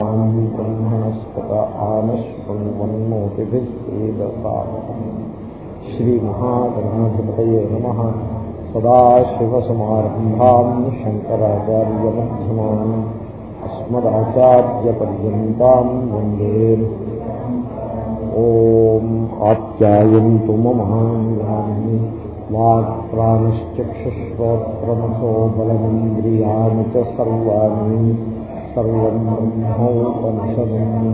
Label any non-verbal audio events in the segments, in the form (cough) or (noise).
ब्रह्मणस्पत आनश्वन्वन्नोतिभिः श्रीदसादनम् श्रीमहागणाधिपतये नमः सदाशिवसमारम्भाम् शङ्कराचार्यमध्यमान् अस्मदाचार्यपर्यन्ताम् वन्दे ॐ आप्यायन्तु ममाङ्गानि वाक्प्राणश्चक्षुश्रोत्रमसो बलमिन्द्रियाणि च सर्वाणि सर्वं ब्रह्मोपनिषदम्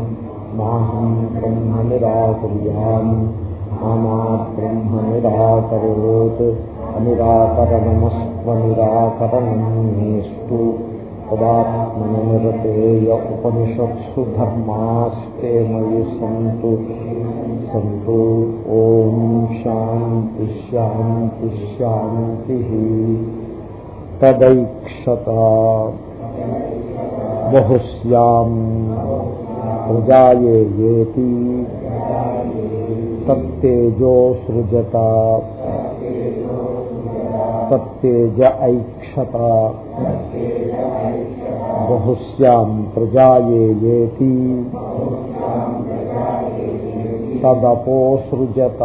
माहं ब्रह्म निराकुर्याम् मामा ब्रह्म निराकरोत् अनिराकरणमस्त्वनिराकरणं मेस्तु तदात्मनिरतेय उपनिषत्सु धर्मास्ते मयि सन्तु सन्तु ॐ शान्ति शान्ति शान्तिः तदैक्षता బహుశ్యాం ప్రజాయేతి తత్తేజో సృజత తత్తేజ ఐక్షత బహుశ్యాం ప్రజాయేతి తదపోసృజత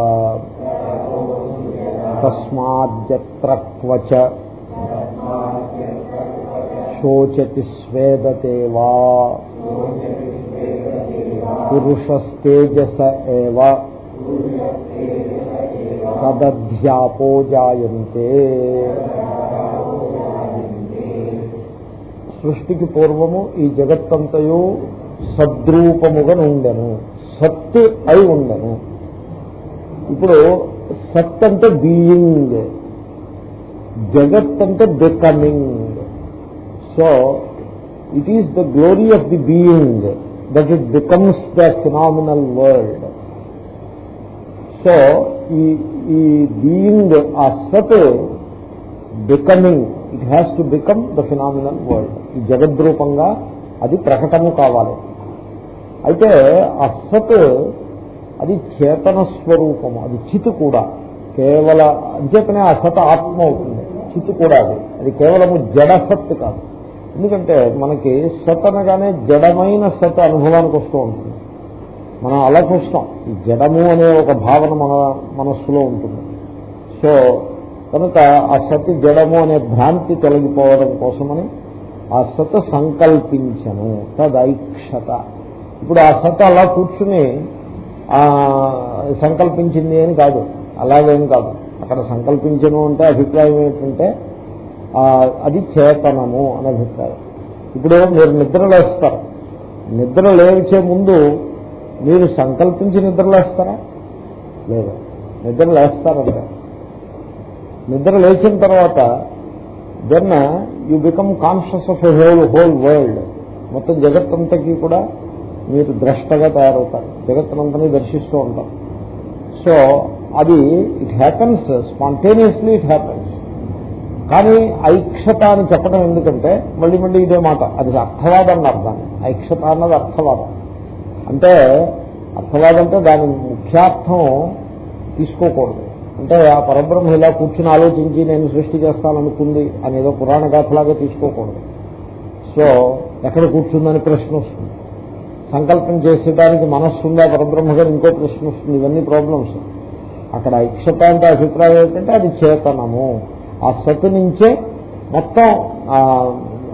తస్మాద్యత్ర క్వచ శోచతి స్వేదతే వా. పురుషస్తేజస ఏవ. తదధ్యాపో జాయంతే. సృష్టికి పూర్వము ఈ జగత్తంతయు సద్రూపముగా ఉండెను సత్తు అయి ఉండను. ఇప్పుడు సత్ అంటే బీయింగ్. జగత్ అంటే becoming. So it is the glory of the being that it becomes the phenomenal world so ఈ ఈ బీయింగ్ ఆ సత్ becoming it has to become the phenomenal world ఈ జగద్రూపంగా అది ప్రకటము కావాలి. అయితే ఆ సత్ అది చేతన స్వరూపము అది చిత్ కూడా. కేవల అంచేతనే ఆ సత్ ఆత్మ అవుతుంది. చిత్ కూడా అది. అది కేవలము జడ కాదు. ఎందుకంటే మనకి సత్ అనగానే జడమైన సత్ అనుభవానికి వస్తూ ఉంటుంది. మనం అలా చూస్తాం ఈ జడము అనే ఒక భావన మన మనస్సులో ఉంటుంది. సో కనుక ఆ సత్ జడము అనే భ్రాంతి తొలగిపోవడం కోసమని ఆ సత్ సంకల్పించను. తదైక్షత. ఇప్పుడు ఆ సత్ అలా కూర్చుని సంకల్పించింది అని కాదు. అలాగేం కాదు. అక్కడ సంకల్పించను అంటే అభిప్రాయం ఏంటంటే అది చేతనము అని అభిప్రాయం. ఇప్పుడు మీరు నిద్రలేస్తారు. నిద్ర లేచే ముందు మీరు సంకల్పించి నిద్రలేస్తారా? లేదు. నిద్ర లేస్తారంటే నిద్ర లేచిన తర్వాత then you become conscious of a whole whole world. మొత్తం జగత్తంతకి కూడా మీరు ద్రష్టగా తయారవుతారు. జగత్తునంతని దర్శిస్తూ ఉంటారు. సో అది it happens spontaneously it happens కానీ ఐక్షత అని చెప్పడం ఎందుకంటే మళ్ళీ మళ్ళీ ఇదే మాట. అది అర్థవాదం అన్నారు ఐక్షత అన్నది అర్థవాదం. అంటే అర్థవాదం అంటే దాని ముఖ్యార్థం తీసుకోకూడదు. అంటే ఆ పరబ్రహ్మ ఇలా కూర్చుని ఆలోచించి నేను సృష్టి చేస్తాననుకుంది అనేదో పురాణ గాథలాగా తీసుకోకూడదు. సో ఎక్కడ కూర్చుందని ప్రశ్న వస్తుంది. సంకల్పం చేసేదానికి మనస్సు ఉందా? పరబ్రహ్మ గారు ఇంకో ప్రశ్న వస్తుంది. ఇవన్నీ ప్రాబ్లమ్స్ అక్కడ ఐక్షత అంటే అభిప్రాయం ఏంటంటే అది చేతనము. ఆ సెట్ నుంచే మొత్తం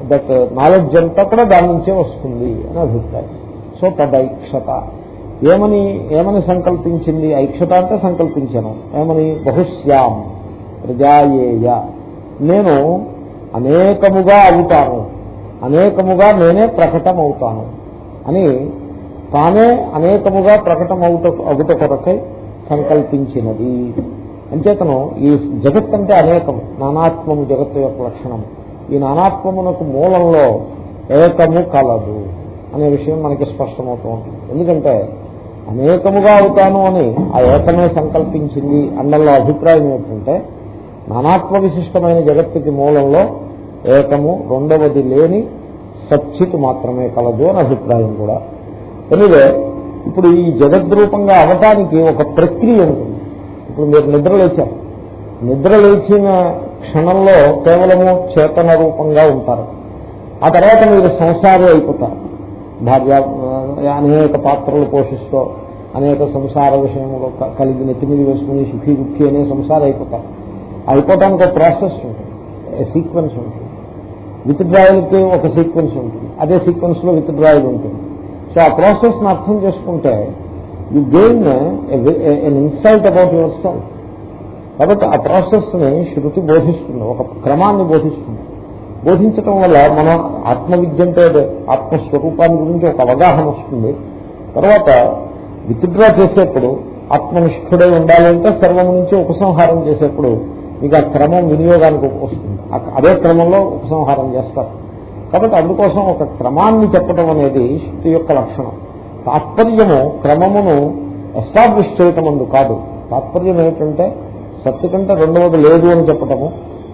దట్ నాలెడ్జ్ అంతా కూడా దాని నుంచే వస్తుంది అని అభిప్రాయం. సో తదైక్షత. ఏమని ఏమని సంకల్పించింది? ఐక్షత అంటే సంకల్పించాను. ఏమని? బహుశ్యాం. ప్రజాయేయ. నేను అనేకముగా అవుతాను. అనేకముగా నేనే ప్రకటమవుతాను. అని తానే అనేకముగా ప్రకటమవుట అగుట కొరకై సంకల్పించినది. అంచేతను ఈ జగత్ అంటే అనేకము నానాత్మము జగత్తు యొక్క లక్షణము ఈ నానాత్మమునకు మూలంలో ఏకము కలదు అనే విషయం మనకి స్పష్టమవుతూ ఉంటుంది. ఎందుకంటే అనేకముగా అవుతాను అని ఆ ఏకమే సంకల్పించింది అండంలో అభిప్రాయం ఏంటంటే నానాత్మ విశిష్టమైన జగత్తుకి మూలంలో ఏకము రెండవది లేని సచ్చిత్ మాత్రమే కలదు అని అభిప్రాయం కూడా. ఎనివే ఇప్పుడు ఈ జగద్రూపంగా అవటానికి ఒక ప్రక్రియ ఉంటుంది. ఇప్పుడు మీరు నిద్ర లేచారు. నిద్ర లేచిన క్షణంలో కేవలము చేతన రూపంగా ఉంటారు. ఆ తర్వాత మీరు సంసారి అయిపోతారు. భార్య అనేక పాత్రలు పోషిస్తూ అనేక సంసార విషయంలో కలిగి నెత్తిమీద వేసుకుని సుఖీ దుఃఖి అనే సంసారం అయిపోతారు. అయిపోవటానికి ఒక ప్రాసెస్ ఉంటుంది. సీక్వెన్స్ ఉంటుంది. విత్ డ్రాయల్కి ఒక సీక్వెన్స్ ఉంటుంది. అదే సీక్వెన్స్లో విత్ డ్రాయల్ ఉంటుంది. సో ఆ ప్రాసెస్ను అర్థం చేసుకుంటే you gain an insight about yourself కాబట్టి ఆ ప్రాసెస్ని శృతి బోధిస్తుంది ఒక క్రమాన్ని బోధిస్తుంది. బోధించటం వల్ల మన ఆత్మవిద్య అంటే అదే ఆత్మస్వరూపాన్ని గురించి ఒక అవగాహన వస్తుంది. తర్వాత విత్డ్రా చేసేప్పుడు ఆత్మనిష్ఠుడై ఉండాలంటే సర్వం నుంచి ఉపసంహారం చేసేప్పుడు మీకు ఆ క్రమం వినియోగానికి వస్తుంది. అదే క్రమంలో ఉపసంహారం చేస్తారు. కాబట్టి అందుకోసం ఒక క్రమాన్ని చెప్పడం అనేది శృతి యొక్క లక్షణం. తాత్పర్యము క్రమమును ఎస్టాబ్లిష్ చేయటం అందు కాదు. తాత్పర్యం ఏమిటంటే సత్తు కంటే రెండవది లేదు అని చెప్పటము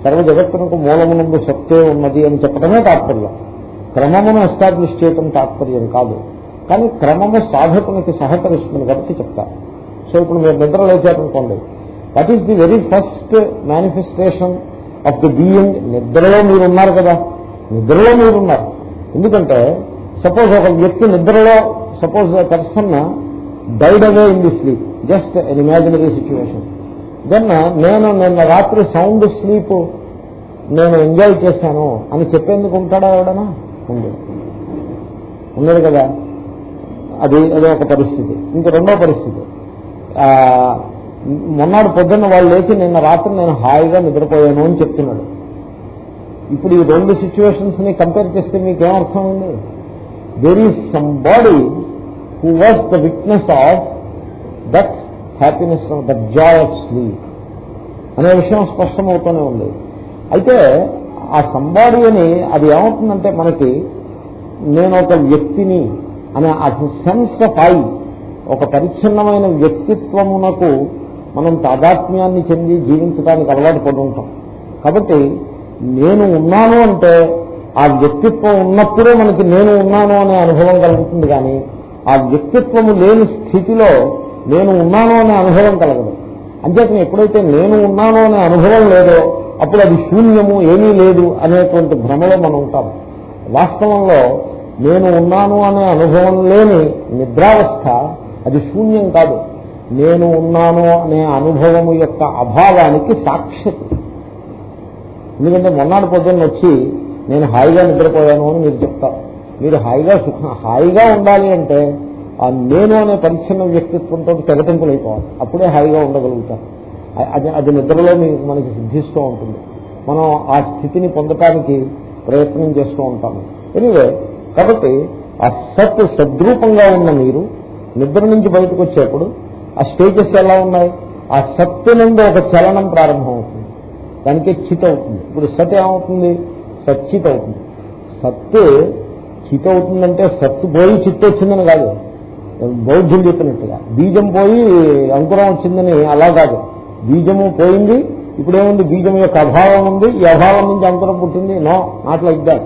సర్వ జగత్తునకు మూలమునందు సత్తే ఉన్నది అని చెప్పటమే తాత్పర్యం. క్రమమును ఎస్టాబ్లిష్ చేయటం తాత్పర్యం కాదు. కానీ క్రమము సాధకునికి సహకరిస్తుంది కాబట్టి చెప్తారు సో ఇప్పుడు మీరు నిద్ర లేచారనుకోండి. That is the very first manifestation of the being నిద్రలో మీరున్నారు కదా. నిద్రలో మీరున్నారు. ఎందుకంటే సపోజ్ ఒక వ్యక్తి నిద్రలో suppose person died away in the sleep just an imaginary situation then నేను నిన్న రాత్రి సౌండ్ స్లీప్ నేను ఎంజాయ్ చేశాను అని చెప్పేందుకు ఉంటాడా ఎవడనా ఉంది ఉన్నది కదా. అది అదే ఒక పరిస్థితి. ఇంక రెండో పరిస్థితి. ఆ, మొన్నటి పొద్దున్న వాళ్ళు లేచి నిన్న రాత్రి నేను హాయిగా నిద్రపోయాను అని చెప్తున్నాడు. ఇప్పుడు ఈ రెండు సిచ్యువేషన్స్ని కంపేర్ చేస్తే మీకేమర్థం ఉంది there is somebody who was the witness of that happiness of that joy of sleep అనే విషయం స్పష్టమవుతూనే ఉంది. అయితే ఆ సంబాడి అని అది ఏమవుతుందంటే మనకి నేను ఒక వ్యక్తిని అనే ఆ సెన్స్ ఆఫ్ ఐ ఒక పరిచ్ఛిన్నమైన వ్యక్తిత్వమునకు మనం తాదాత్మ్యాన్ని చెంది జీవించడానికి అలవాటు పడి ఉంటాం. కాబట్టి నేను ఉన్నాను అంటే ఆ వ్యక్తిత్వం ఉన్నప్పుడే మనకి నేను ఉన్నాను అనే అనుభవం కలుగుతుంది కానీ ఆ వ్యక్తిత్వము లేని స్థితిలో నేను ఉన్నాను అనే అనుభవం కలగదు. అంచేతను ఎప్పుడైతే నేను ఉన్నాను అనే అనుభవం లేదో అప్పుడు అది శూన్యము ఏమీ లేదు అనేటువంటి భ్రమలో మనం ఉంటాం. వాస్తవంలో నేను ఉన్నాను అనే అనుభవం లేని నిద్రావస్థ అది శూన్యం కాదు. నేను ఉన్నాను అనే అనుభవము యొక్క అభావానికి సాక్ష్యత ఎందుకంటే మొన్నటి పొద్దున్న వచ్చి నేను హాయిగా నిద్రపోయాను అని మీరు చెప్తారు. మీరు హాయిగా హాయిగా ఉండాలి అంటే ఆ నేను అనే పరిచ్ఛిన్న వ్యక్తిత్వంతో తెగతింపులు అయిపోవాలి అప్పుడే హాయిగా ఉండగలుగుతారు అది అది నిద్రలో మీకు మనకి సిద్ధిస్తూ ఉంటుంది. మనం ఆ స్థితిని పొందటానికి ప్రయత్నం చేస్తూ ఉంటాము. ఎనివే కాబట్టి ఆ సత్ సద్రూపంగా ఉన్న మీరు నిద్ర నుంచి బయటకు వచ్చేప్పుడు ఆ స్టేజెస్ ఎలా ఉన్నాయి? ఆ సత్తు నుండి ఒక చలనం ప్రారంభమవుతుంది. దానికే చిత్ అవుతుంది. ఇప్పుడు సత్ ఏమవుతుంది? సచ్చిత్ అవుతుంది. సత్తు చిత్ అవుతుందంటే సత్తు పోయి చిత్తు వచ్చిందని కాదు. బౌద్ధులు చెప్పినట్టుగా. బీజం పోయి అంకురం వచ్చిందని అలా కాదు. బీజము పోయింది ఇప్పుడేముంది? బీజం యొక్క అభావం ఉంది. ఈ అభావం నుంచి అంకురం పుట్టింది. No not like that.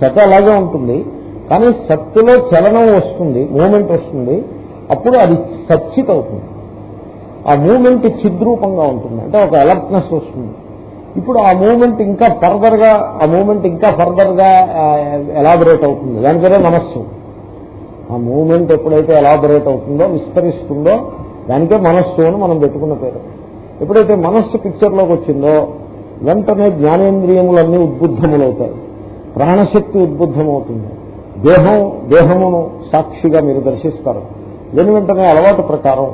సత్ అలాగే ఉంటుంది. కానీ సత్తులో చలనం వస్తుంది మూమెంట్ వస్తుంది. అప్పుడు అది సచ్చిత్ అవుతుంది. ఆ మూమెంట్ చిద్రూపంగా ఉంటుంది. అంటే ఒక అలర్ట్నెస్ వస్తుంది. ఇప్పుడు ఆ మూమెంట్ ఇంకా ఫర్దర్గా ఆ మూమెంట్ ఇంకా ఫర్దర్గా ఎలాబొరేట్ అవుతుంది? దాని పేరే మనస్సు. ఆ మూమెంట్ ఎప్పుడైతే ఎలాబొరేట్ అవుతుందో విస్తరిస్తుందో దానికే మనస్సు అని మనం పెట్టుకున్న పేరు. ఎప్పుడైతే మనస్సు పిక్చర్లోకి వచ్చిందో వెంటనే జ్ఞానేంద్రియములన్నీ ఉద్బుద్ధములవుతాయి. ప్రాణశక్తి ఉద్బుద్ధమవుతుంది. దేహం దేహమును సాక్షిగా మీరు దర్శిస్తారు. వెను వెంటనే అలవాటు ప్రకారం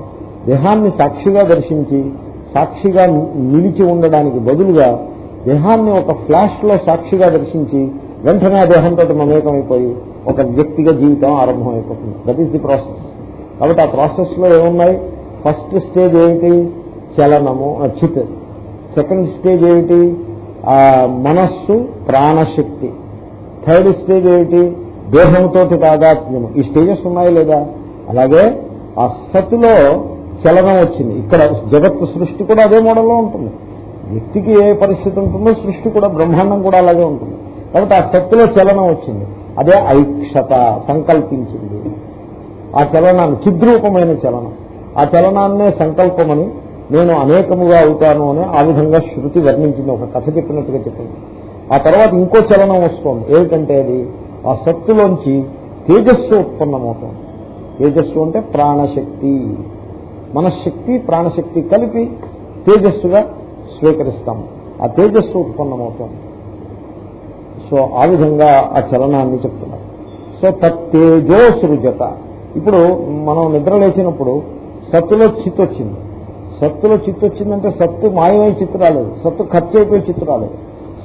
దేహాన్ని సాక్షిగా దర్శించి సాక్షిగా నిలిచి ఉండడానికి బదులుగా దేహాన్ని ఒక ఫ్లాష్లో సాక్షిగా దర్శించి వెంటనే ఆ దేహంతో మమేకమైపోయి ఒక వ్యక్తిగా జీవితం ఆరంభమైపోతుంది. దట్ ఈస్ ది ప్రాసెస్ కాబట్టి ఆ ప్రాసెస్లో ఏమున్నాయి? ఫస్ట్ స్టేజ్ ఏమిటి? చలనము చిత్. సెకండ్ స్టేజ్ ఏమిటి? ఆ మనస్సు ప్రాణశక్తి. థర్డ్ స్టేజ్ ఏమిటి? దేహంతో తాదాత్మ్యము ఈ స్టేజెస్ ఉన్నాయి లేదా? అలాగే ఆ సత్తులో చలనం వచ్చింది. ఇక్కడ జగత్తు సృష్టి కూడా అదే మోడల్లో ఉంటుంది. వ్యక్తికి ఏ పరిస్థితి ఉంటుందో సృష్టి కూడా బ్రహ్మాండం కూడా అలాగే ఉంటుంది. కాబట్టి ఆ శక్తిలో చలనం వచ్చింది. అదే ఐక్షత సంకల్పించింది. ఆ చలనాన్ని చిద్రూపమైన చలనం. ఆ చలనాన్నే సంకల్పమని నేను అనేకముగా అవుతాను అని ఆ విధంగా శృతి వర్ణించింది. ఒక కథ చెప్పినట్టుగా చెప్పింది ఆ తర్వాత ఇంకో చలనం వస్తుంది. ఏమిటంటే అది? ఆ శక్తిలోంచి తేజస్సు ఉత్పన్నమవుతుంది. తేజస్సు అంటే ప్రాణశక్తి. మనశ్శక్తి ప్రాణశక్తి కలిపి తేజస్సుగా స్వీకరిస్తాం. ఆ తేజస్సు ఉత్పన్నమవుతుంది సో ఆ విధంగా ఆ చలనాన్ని చెప్తున్నారు. సో తత్తేజో సృజత. ఇప్పుడు మనం నిద్ర లేచినప్పుడు సత్తులో చిత్తు వచ్చింది. సత్తులో చిత్తు వచ్చిందంటే సత్తు మాయమై చిత్తు రాలేదు. సత్తు ఖర్చు అయిపోయి చిత్తు రాలేదు.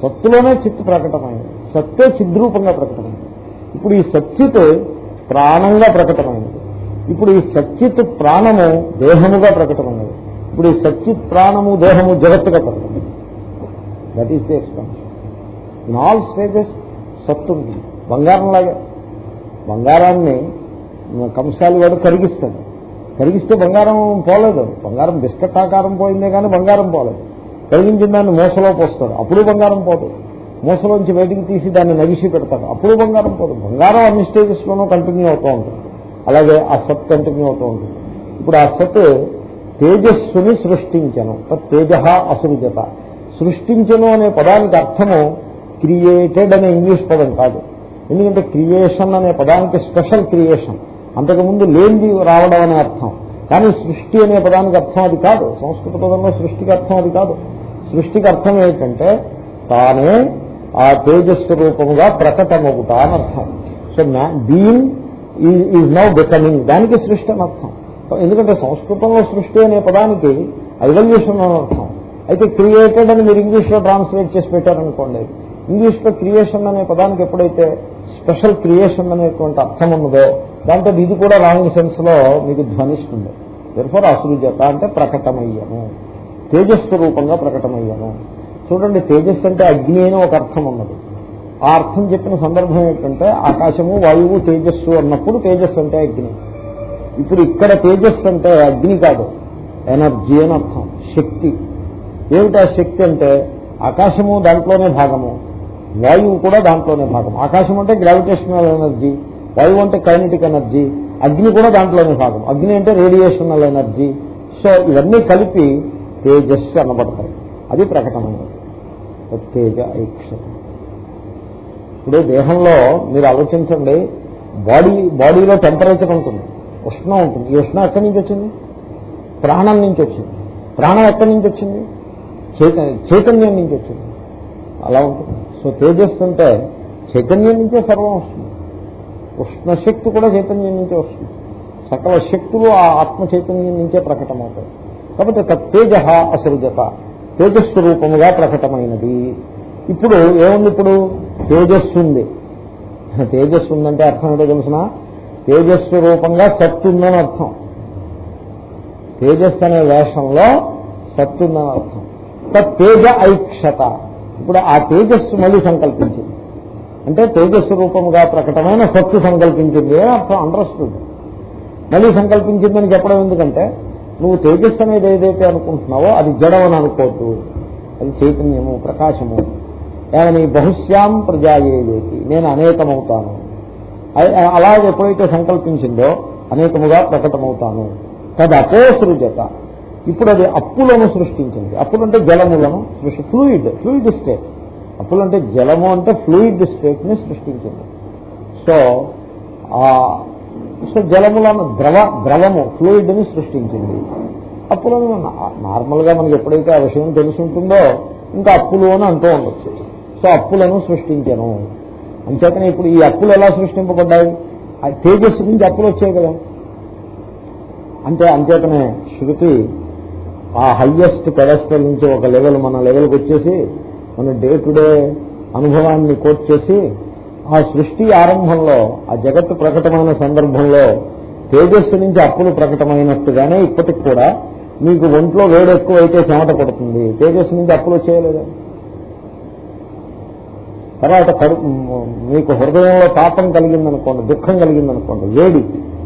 సత్తులోనే చిత్తు ప్రకటమైంది. సత్తే చిద్రూపంగా ప్రకటమైంది. ఇప్పుడు ఈ సచ్చిత్ ప్రాణంగా ప్రకటమైంది. ఇప్పుడు ఈ సచ్చిత్ ప్రాణము దేహముగా ప్రకటమైనది. ఇప్పుడు ఈ సచ్చిత్ ప్రాణము దేహము జగత్తుగా ప్రకటమైంది that is the expansion in all stages సత్తు బంగారం లాగా. బంగారాన్ని కంసాలి వాడు కరిగిస్తాడు. కరిగిస్తే బంగారం పోలేదు. బంగారం బిస్కెట్ ఆకారం పోయిందే కానీ బంగారం పోలేదు. కరిగించిన దాన్ని మూసలో పోస్తాడు అప్పుడు బంగారం పోదు. మూసలోంచి బయటికి తీసి దాన్ని నగిసి పెడతాడు అప్పుడు బంగారం పోదు. బంగారం అన్ని స్టేజెస్లోనూ కంటిన్యూ అవుతూ ఉంటుంది. అలాగే ఆ సత్ కంటిన్యూ అవుతూ ఉంటుంది. ఇప్పుడు ఆ సత్ తేజస్సుని సృష్టించను. తేజ అసృజత. సృష్టించను అనే పదానికి అర్థము క్రియేటెడ్ అనే ఇంగ్లీష్ పదం కాదు. ఎందుకంటే క్రియేషన్ అనే పదానికి స్పెషల్ క్రియేషన్. అంతకుముందు లేనిది రావడం అనే అర్థం. కానీ సృష్టి అనే పదానికి అర్థం అది కాదు. సంస్కృత పదంలో సృష్టికి అర్థం అది కాదు. సృష్టికి అర్థం ఏంటంటే తానే ఆ తేజస్సు రూపముగా ప్రకటమవుతా అని అర్థం. So being is now becoming దానికి సృష్టి అని అర్థం. ఎందుకంటే సంస్కృతంలో సృష్టి అనే పదానికి ఐవల్యూషన్ అని అర్థం. అయితే క్రియేటెడ్ అని మీరు ఇంగ్లీష్లో ట్రాన్స్లేట్ చేసి పెట్టారనుకోండి ఇంగ్లీష్లో క్రియేషన్ అనే పదానికి ఎప్పుడైతే స్పెషల్ క్రియేషన్ అనేటువంటి అర్థం ఉన్నదో దాంతో ఇది కూడా రాంగ్ సెన్స్లో మీకు ధ్వనిస్తుంది. ఎర్ఫర్ అసృజత అంటే ప్రకటమయ్యను. తేజస్సు రూపంగా ప్రకటమయ్యను. చూడండి తేజస్సు అంటే అగ్ని అని ఒక అర్థం ఉన్నది. ఆ అర్థం చెప్పిన సందర్భం ఏంటంటే ఆకాశము వాయువు తేజస్సు అన్నప్పుడు తేజస్సు అంటే అగ్ని. ఇప్పుడు ఇక్కడ తేజస్సు అంటే అగ్ని కాదు. ఎనర్జీ అని అర్థం. శక్తి. ఏమిటా శక్తి అంటే? ఆకాశము దాంట్లోనే భాగము. వాయువు కూడా దాంట్లోనే భాగం ఆకాశం అంటే గ్రావిటేషనల్ ఎనర్జీ వాయువు అంటే కైనటిక్ ఎనర్జీ అగ్ని కూడా దాంట్లోనే భాగం. అగ్ని అంటే రేడియేషనల్ ఎనర్జీ సో ఇవన్నీ కలిపి తేజస్సు అనబడతాయి. అది ప్రకటమైనది. తేజ ఐక్షత ఇప్పుడు దేహంలో మీరు ఆలోచించండి బాడీ బాడీలో టెంపరేచర్ ఉంటుంది. ఉష్ణం ఉంటుంది. ఈ ఉష్ణం ఎక్కడి నుంచి వచ్చింది? ప్రాణం నుంచి వచ్చింది. ప్రాణం ఎక్కడి నుంచి వచ్చింది? చైతన్యం నుంచి వచ్చింది. అలా ఉంటుంది. సో తేజస్సు అంటే చైతన్యం నుంచే సర్వం వస్తుంది. ఉష్ణశక్తి కూడా చైతన్యం నుంచే వస్తుంది. సకల శక్తులు ఆ ఆత్మ చైతన్యం నుంచే ప్రకటమవుతాయి. కాబట్టి తేజ అసృజత. తేజస్సు రూపముగా ప్రకటమైనది. ఇప్పుడు ఏముంది ఇప్పుడు? తేజస్సు ఉంది. తేజస్సు ఉందంటే అర్థం ఏంటో తెలుసిన? తేజస్సు రూపంగా సత్తు ఉందని అర్థం. తేజస్సు అనే వేషంలో సత్తు ఉందని అర్థం. తేజ ఐక్షత. ఇప్పుడు ఆ తేజస్సు మళ్ళీ సంకల్పించింది. అంటే తేజస్సు రూపముగా ప్రకటమైన సత్తు సంకల్పించింది అని అర్థం అండర్స్టూడ్ మళ్ళీ సంకల్పించిందని చెప్పడం ఎందుకంటే నువ్వు తేజస్సు అనేది ఏదైతే అనుకుంటున్నావో అది జడమని అనుకోవద్దు. అది చైతన్యము ప్రకాశము. ఏమని బహుశ్యాం ప్రజాయేదేకి నేను అనేకమవుతాను. అలాగే ఎప్పుడైతే సంకల్పించిందో అనేకముగా ప్రకటమవుతాను. తదపోసృజత ఇప్పుడు అది అప్పులను సృష్టించింది. అప్పులు అంటే జలములను సృష్టి ఫ్లూయిడ్ ఫ్లూయిడ్ స్టేట్. అప్పులు అంటే జలము అంటే ఫ్లూయిడ్ స్టేట్ని సృష్టించింది. సో సో జలములను ద్రవ ద్రవము ఫ్లూయిడ్ని సృష్టించింది. అప్పులను నార్మల్గా మనకి ఎప్పుడైతే ఆ విషయం తెలుసుంటుందో ఇంకా అప్పులు అని అంటూ ఉండొచ్చు. సో అప్పులను సృష్టించను. అంచేతనే ఇప్పుడు ఈ అప్పులు ఎలా సృష్టింపబడ్డాయి? తేజస్సు నుంచి అప్పులు వచ్చాయి కదా. అంటే అంచేతనే శృతి ఆ హయ్యెస్ట్ పెడస్టల్ నుంచి ఒక లెవెల్ మన లెవెల్కి వచ్చేసి మన డే టు డే అనుభవాన్ని కోట్ చేసి ఆ సృష్టి ఆరంభంలో ఆ జగత్తు ప్రకటమైన సందర్భంలో తేజస్సు నుంచి అప్పులు ప్రకటమైనట్టుగానే ఇప్పటికి కూడా మీకు ఒంట్లో వేడెక్కువ అయితే చెమట పడుతుంది. తేజస్సు నుంచి అప్పులు వచ్చేయలేదా? తర్వాత కడుపు మీకు హృదయంలో తాపం కలిగిందనుకోండి దుఃఖం కలిగిందనుకోండి వేడి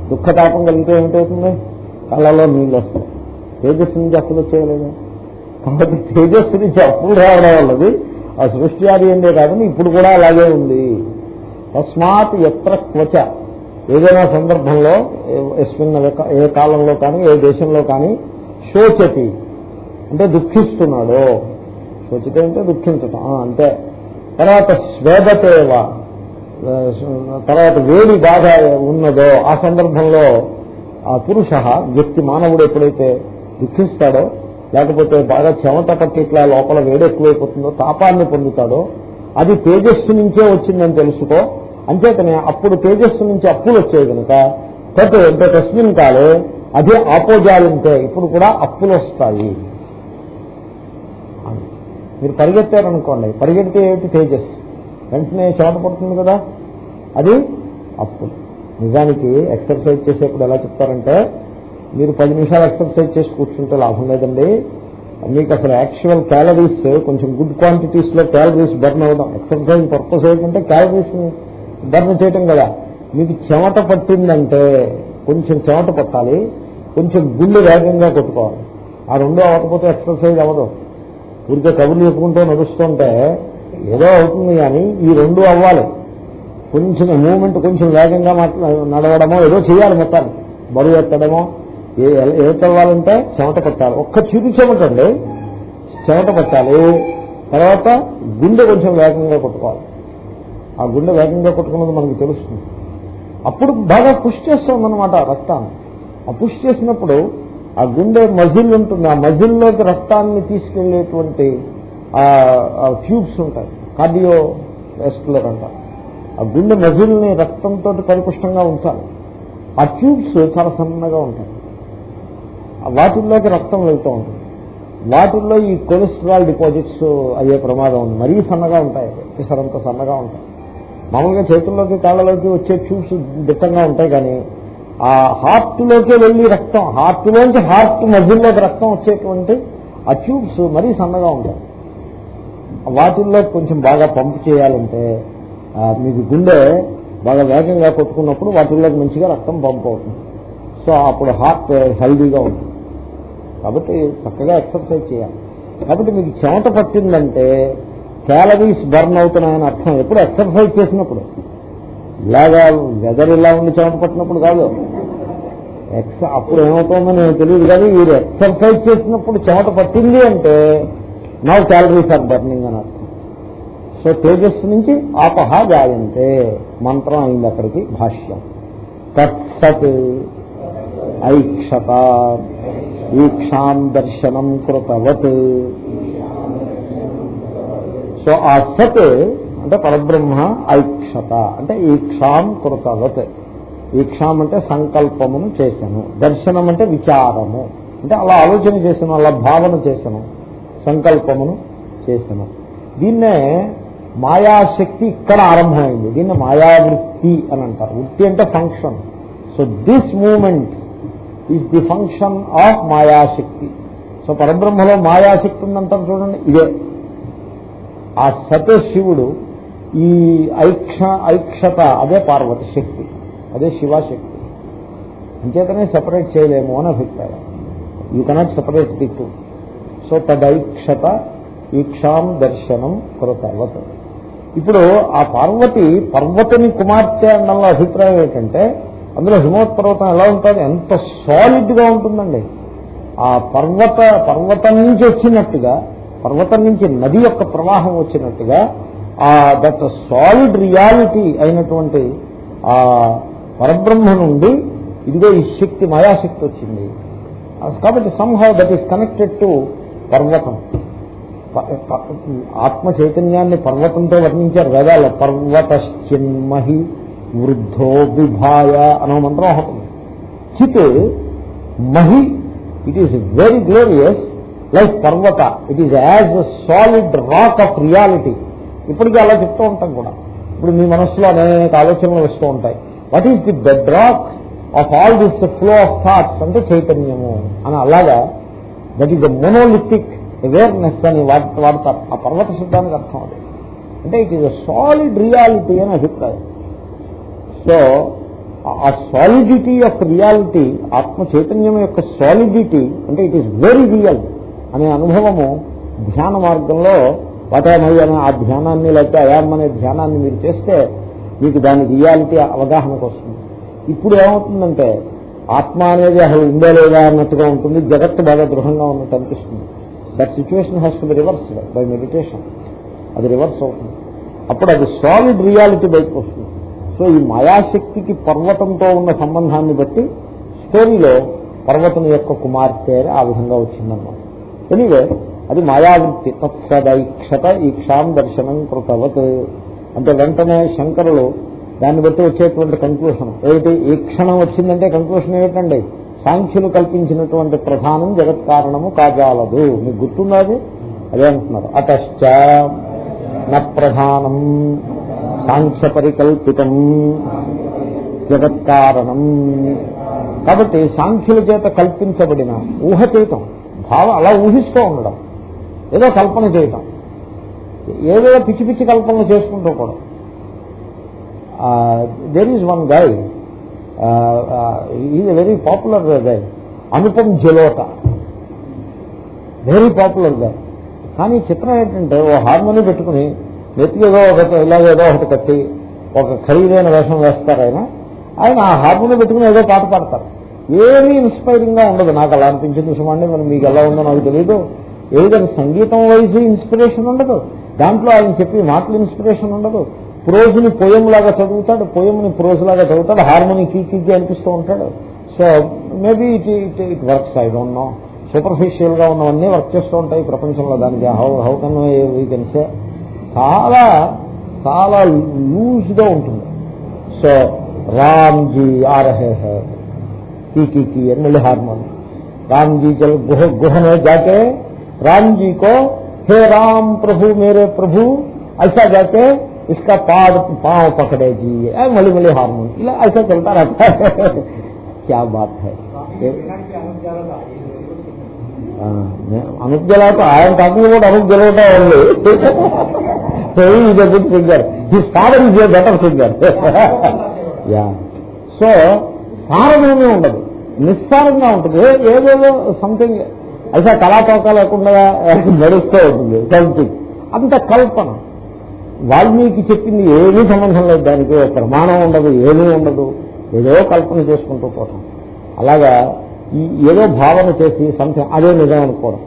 దుఃఖ తాపం కలిగితే ఏమిటవుతుంది? కళ్ళలో నీళ్ళు వస్తాయి. తేజస్సు నుంచి అప్పులు వచ్చేయలేదు? కాబట్టి తేజస్సు నుంచి అప్పులు రావడం వల్లది ఆ సృష్టి అది ఏందే కాదని ఇప్పుడు కూడా అలాగే ఉంది. తస్మాత్ ఎత్ర క్వచ ఏదైనా సందర్భంలో ఎస్మిన్ ఏ కాలంలో కానీ ఏ దేశంలో కానీ శోచతి అంటే దుఃఖిస్తున్నాడు. శోచితే అంటే దుఃఖించటం. అంతే. తర్వాత స్వేదతేవ తర్వాత వేడి బాగా ఉన్నదో ఆ సందర్భంలో ఆ పురుష వ్యక్తి మానవుడు ఎప్పుడైతే దుఃఖిస్తాడో లేకపోతే బాగా చెమట పట్టి ఇట్లా లోపల వేడి ఎక్కువైపోతుందో తాపాన్ని పొందుతాడో అది తేజస్సు నుంచే వచ్చిందని తెలుసుకో. అంచేతనే అప్పుడు తేజస్సు నుంచి అప్పులు వచ్చాయి కనుక తట్ అంటే తస్మిన్ కాలే అదే ఆపోజాలింటే ఇప్పుడు కూడా అప్పులు వస్తాయి మీరు పరిగెత్తారనుకోండి పరిగెడితే ఏమిటి? తేజస్ వెంటనే చెమట పడుతుంది కదా? అది అప్పులు నిజానికి ఎక్సర్సైజ్ చేసేప్పుడు ఎలా చెప్తారంటే మీరు పది నిమిషాలు ఎక్సర్సైజ్ చేసి కూర్చుంటే లాభం లేదండి. మీకు అసలు యాక్చువల్ క్యాలరీస్ కొంచెం గుడ్ క్వాంటిటీస్లో క్యాలరీస్ బర్న్ అవ్వడం ఎక్సర్సైజ్ పర్పస్ ఏంటంటే క్యాలరీస్ బర్న్ చేయటం కదా. మీకు చెమట పట్టిందంటే కొంచెం చెమట పట్టాలి కొంచెం గుండె వేగంగా కొట్టుకోవాలి. ఆ రెండో అవ్వకపోతే ఎక్సర్సైజ్ అవ్వదు. ఊరికే కబుర్లు చెప్పుకుంటూ నడుస్తుంటే ఏదో అవుతుంది కానీ ఈ రెండు అవ్వాలి. కొంచెం మూమెంట్ కొంచెం వేగంగా మాట్లా నడవడమో ఏదో చేయాలి మొత్తాన్ని బరువు ఎత్తడమో ఏ తవ్వాలంటే చెమట పట్టాలి. ఒక్క చిరు చెమటండి చెమట పట్టాలి. తర్వాత గుండె కొంచెం వేగంగా కొట్టుకోవాలి. ఆ గుండె వేగంగా కొట్టుకున్నది మనకు తెలుస్తుంది. అప్పుడు బాగా పుష్ చేస్తుందన్నమాట రక్తాన్ని. ఆ పుష్ చేసినప్పుడు ఆ గుండె మజిల్ ఉంటుంది. ఆ మజిల్లోకి రక్తాన్ని తీసుకెళ్ళేటువంటి ట్యూబ్స్ ఉంటాయి. కార్డియో వెస్కులర్ అంటారు ఆ గుండె మజిల్ని రక్తంతో పరిపుష్టంగా ఉంచాలి. ఆ ట్యూబ్స్ చాలా సన్నగా ఉంటాయి. వాటిల్లోకి రక్తం వెళ్తూ ఉంటుంది. వాటిల్లో ఈ కొలెస్ట్రాల్ డిపాజిట్స్ అయ్యే ప్రమాదం ఉంది. మరీ సన్నగా ఉంటాయి. పిసరంత సన్నగా ఉంటాయి. మామూలుగా చేతుల్లోకి కాళ్ళలోకి వచ్చే ట్యూబ్స్ దిట్టంగా ఉంటాయి కానీ ఆ హార్ట్లోకి వెళ్ళి రక్తం హార్ట్లోంచి హార్ట్ మధ్యలోకి రక్తం వచ్చేటువంటి ఆ ట్యూబ్స్ మరీ సన్నగా ఉంటాయి. వాటిల్లో కొంచెం బాగా పంపు చేయాలంటే మీకు గుండె బాగా వేగంగా కొట్టుకున్నప్పుడు వాటిల్లోకి మంచిగా రక్తం పంపు అవుతుంది. సో అప్పుడు హార్ట్ హెల్దీగా ఉంటుంది. కాబట్టి చక్కగా ఎక్సర్సైజ్ చేయాలి. కాబట్టి మీకు చెమట పట్టిందంటే క్యాలరీస్ బర్న్ అవుతున్నాయని అర్థం. ఎప్పుడు ఎక్సర్సైజ్ చేసినప్పుడు. ఇలాగా వెదర్ ఇలా ఉండి చెమట పట్టినప్పుడు కాదు. ఎక్స్ అప్పుడు ఏమవుతుందో నేను తెలియదు కానీ వీరు ఎక్సర్సైజ్ చేసినప్పుడు చెమట పట్టింది అంటే నవ్ క్యాలరీస్ ఆర్ బర్నింగ్ అని అర్థం. సో తేజస్సు నుంచి ఆపహ జాయంతే మంత్రం అయింది అక్కడికి భాష్యం. తత్సత్ ఐక్షత. ఈక్షాం దర్శనం కృతవత్. సో ఆ సత్ అంటే పరబ్రహ్మ ఐక్షత. అంటే ఈక్షాం కృతవత్. వీక్షాం అంటే సంకల్పమును చేశాను. దర్శనం అంటే విచారము. అంటే అలా ఆలోచన చేశాను అలా భావన చేశాను సంకల్పమును చేశాను. దీన్నే మాయాశక్తి ఇక్కడ ఆరంభమైంది. దీన్ని మాయావృత్తి అని అంటారు. వృత్తి అంటే function. So this moment is the function of మాయాశక్తి. సో పరబ్రహ్మలో మాయాశక్తి ఉందంటారు చూడండి ఇదే. ఆ సత శివుడు ఈ ఐక్ష ఐక్షత అదే పార్వతి శక్తి. అదే శివాశక్తి. అంచేతనే సెపరేట్ చేయలేము అని అభిప్రాయం. You cannot separate the two so తదైక్షత ఈక్షాం దర్శనం కృతవత్. ఇప్పుడు ఆ పార్వతి పర్వతిని కుమార్తె అన్నంలో అభిప్రాయం ఏంటంటే అందులో హిమవత్ పర్వతం ఎలా ఉంటుంది? ఎంత సాలిడ్గా ఉంటుందండి. ఆ పర్వత పర్వతం నుంచి వచ్చినట్టుగా పర్వతం నుంచి నది యొక్క ప్రవాహం వచ్చినట్టుగా ఆ దట్ సాలిడ్ రియాలిటీ అయినటువంటి ఆ పరబ్రహ్మ నుండి ఇదిగో ఈ శక్తి మాయాశక్తి వచ్చింది. కాబట్టి somehow that is connected to పర్వతం. ఆత్మ చైతన్యాన్ని పర్వతంతో వర్ణించారు వేదాలు. పర్వతశ్చిన్మహి వృద్ధో విభాయ అనో మంత్రం ఒకటి. చిత్ Mahi it is very glorious like పర్వత. It is as solid rock of reality ఇప్పటికీ అలా చెప్తూ ఉంటాం కూడా. ఇప్పుడు మీ మనస్సులో అనేక ఆలోచనలు వస్తూ ఉంటాయి. What is the bedrock of all this flow of thoughts అంటే చైతన్యము. అని అలాగా that is the monolithic awareness అని వాడతారు ఆ పర్వత శబ్దానికి అర్థం అది. అంటే it is a solid reality అని అభిప్రాయం. సో ఆ సాలిడిటీ ఆఫ్ రియాలిటీ ఆత్మ చైతన్యం యొక్క సాలిడిటీ అంటే ఇట్ ఈస్ వెరీ రియల్ అనే అనుభవము ధ్యాన మార్గంలో వాటామయ్య అనే ఆ ధ్యానాన్ని లేకపోతే అయామనే ధ్యానాన్ని మీరు చేస్తే మీకు దాని రియాలిటీ అవగాహనకు వస్తుంది ఇప్పుడు ఏమవుతుందంటే ఆత్మ అనేది అసలు ఉండే లేదా అన్నట్టుగా ఉంటుంది జగత్తు బాగా దృఢంగా ఉన్నట్టు అనిపిస్తుంది. That situation has to be reverse by meditation అది రివర్స్ అవుతుంది. అప్పుడు అది సాలిడ్ రియాలిటీ బయటకు వస్తుంది. సో ఈ మాయాశక్తికి పర్వతంతో ఉన్న సంబంధాన్ని బట్టి స్టోరీలో పర్వతం యొక్క కుమార్తె ఆ విధంగా వచ్చిందన్నమాట. ఎనివే అది మాయావృత్తి. తత్సదైక్షత ఈక్షాం దర్శనం కృతవత్. అంటే వెంటనే శంకరులు దాన్ని బట్టి వచ్చేటువంటి కంక్లూషన్ ఏమిటి? ఈ క్షణం వచ్చిందంటే కంక్లూషన్ ఏమిటండి? సాంఖ్యులు కల్పించినటువంటి ప్రధానం జగత్ కారణము కాజాలదు. మీకు గుర్తున్నది అదే అంటున్నారు. అతశ్చ న ప్రధానం సాంఖ్య పరికల్పితం జగత్ కారణం. కాబట్టి సాంఖ్యుల చేత కల్పించబడిన ఊహ చేయటం భావం అలా ఊహిస్తూ ఉండడం ఏదో కల్పన చేయటం ఏదో పిచ్చి పిచ్చి కల్పనలు చేసుకుంటూ కూడా. There is one guy is very popular guy Anupam Jalota very popular guy కానీ చిత్రం ఏంటంటే ఓ హార్మోని పెట్టుకుని నెత్తికి ఏదో ఇలాగేదో ఒకటి కట్టి ఒక ఖరీదైన వేషం వేస్తారు ఆయన. ఆయన ఆ హార్మోని పెట్టుకుని ఏదో పాట పాడతారు. ఏమీ ఇన్స్పైరింగ్గా ఉండదు. నాకు అలా అనిపించింది సుమండి మరి మీకు ఎలా ఉందో నాకు తెలియదు ఏదైనా సంగీతం వైజ్ ఇన్స్పిరేషన్ ఉండదు. దాంట్లో ఆయన చెప్పి మాటలు ఇన్స్పిరేషన్ ఉండదు. ప్రోజుని పొయ్యం లాగా చదువుతాడు పొయ్యంని ప్రోజు లాగా చదువుతాడు హార్మోని కీకీకి అనిపిస్తూ ఉంటాడు. So maybe it it it works I don't know. సూపర్ఫిషియల్గా ఉన్నవన్నీ వర్క్ చేస్తూ ఉంటాయి ప్రపంచంలో. దానికి how how can we can say. చాలా చాలా లూజ్గా ఉంటుంది. సో రామ్జీ ఆరహే హీ కీ అని మళ్ళీ హార్మోన్. రామ్జీ జల్ గుహ గుహనే జాకే राम जी को हे राम प्रभु मेरे प्रभु ऐसा जाके इसका पाद पांव पकड़े जी ऐ मली मली हारमोन ఇలా ऐसा चलता रहता है (laughs) क्या बात है అనుజ్జలాతో ఆయన టాకింగ్ కూడా అనుజ్జలవుతా ఉంది so is a good figure his father is a better figure yeah so సారమేమీ ఉండదు నిస్సారంగా ఉంటుంది ఏదేదో సంథింగ్ అయితే కళాతోక లేకుండా నడుస్తూ ఉంటుంది. సంథింగ్ అంత కల్పన. వాల్మీకి చెప్పింది ఏమీ సంబంధం లేదు. దానికి ప్రమాణం ఉండదు ఏమీ ఉండదు. ఏదో కల్పన చేసుకుంటూ పోతాం. అలాగా ఈ ఏదో భావన చేసి సంథింగ్ అదే నిజం అనుకోవడం.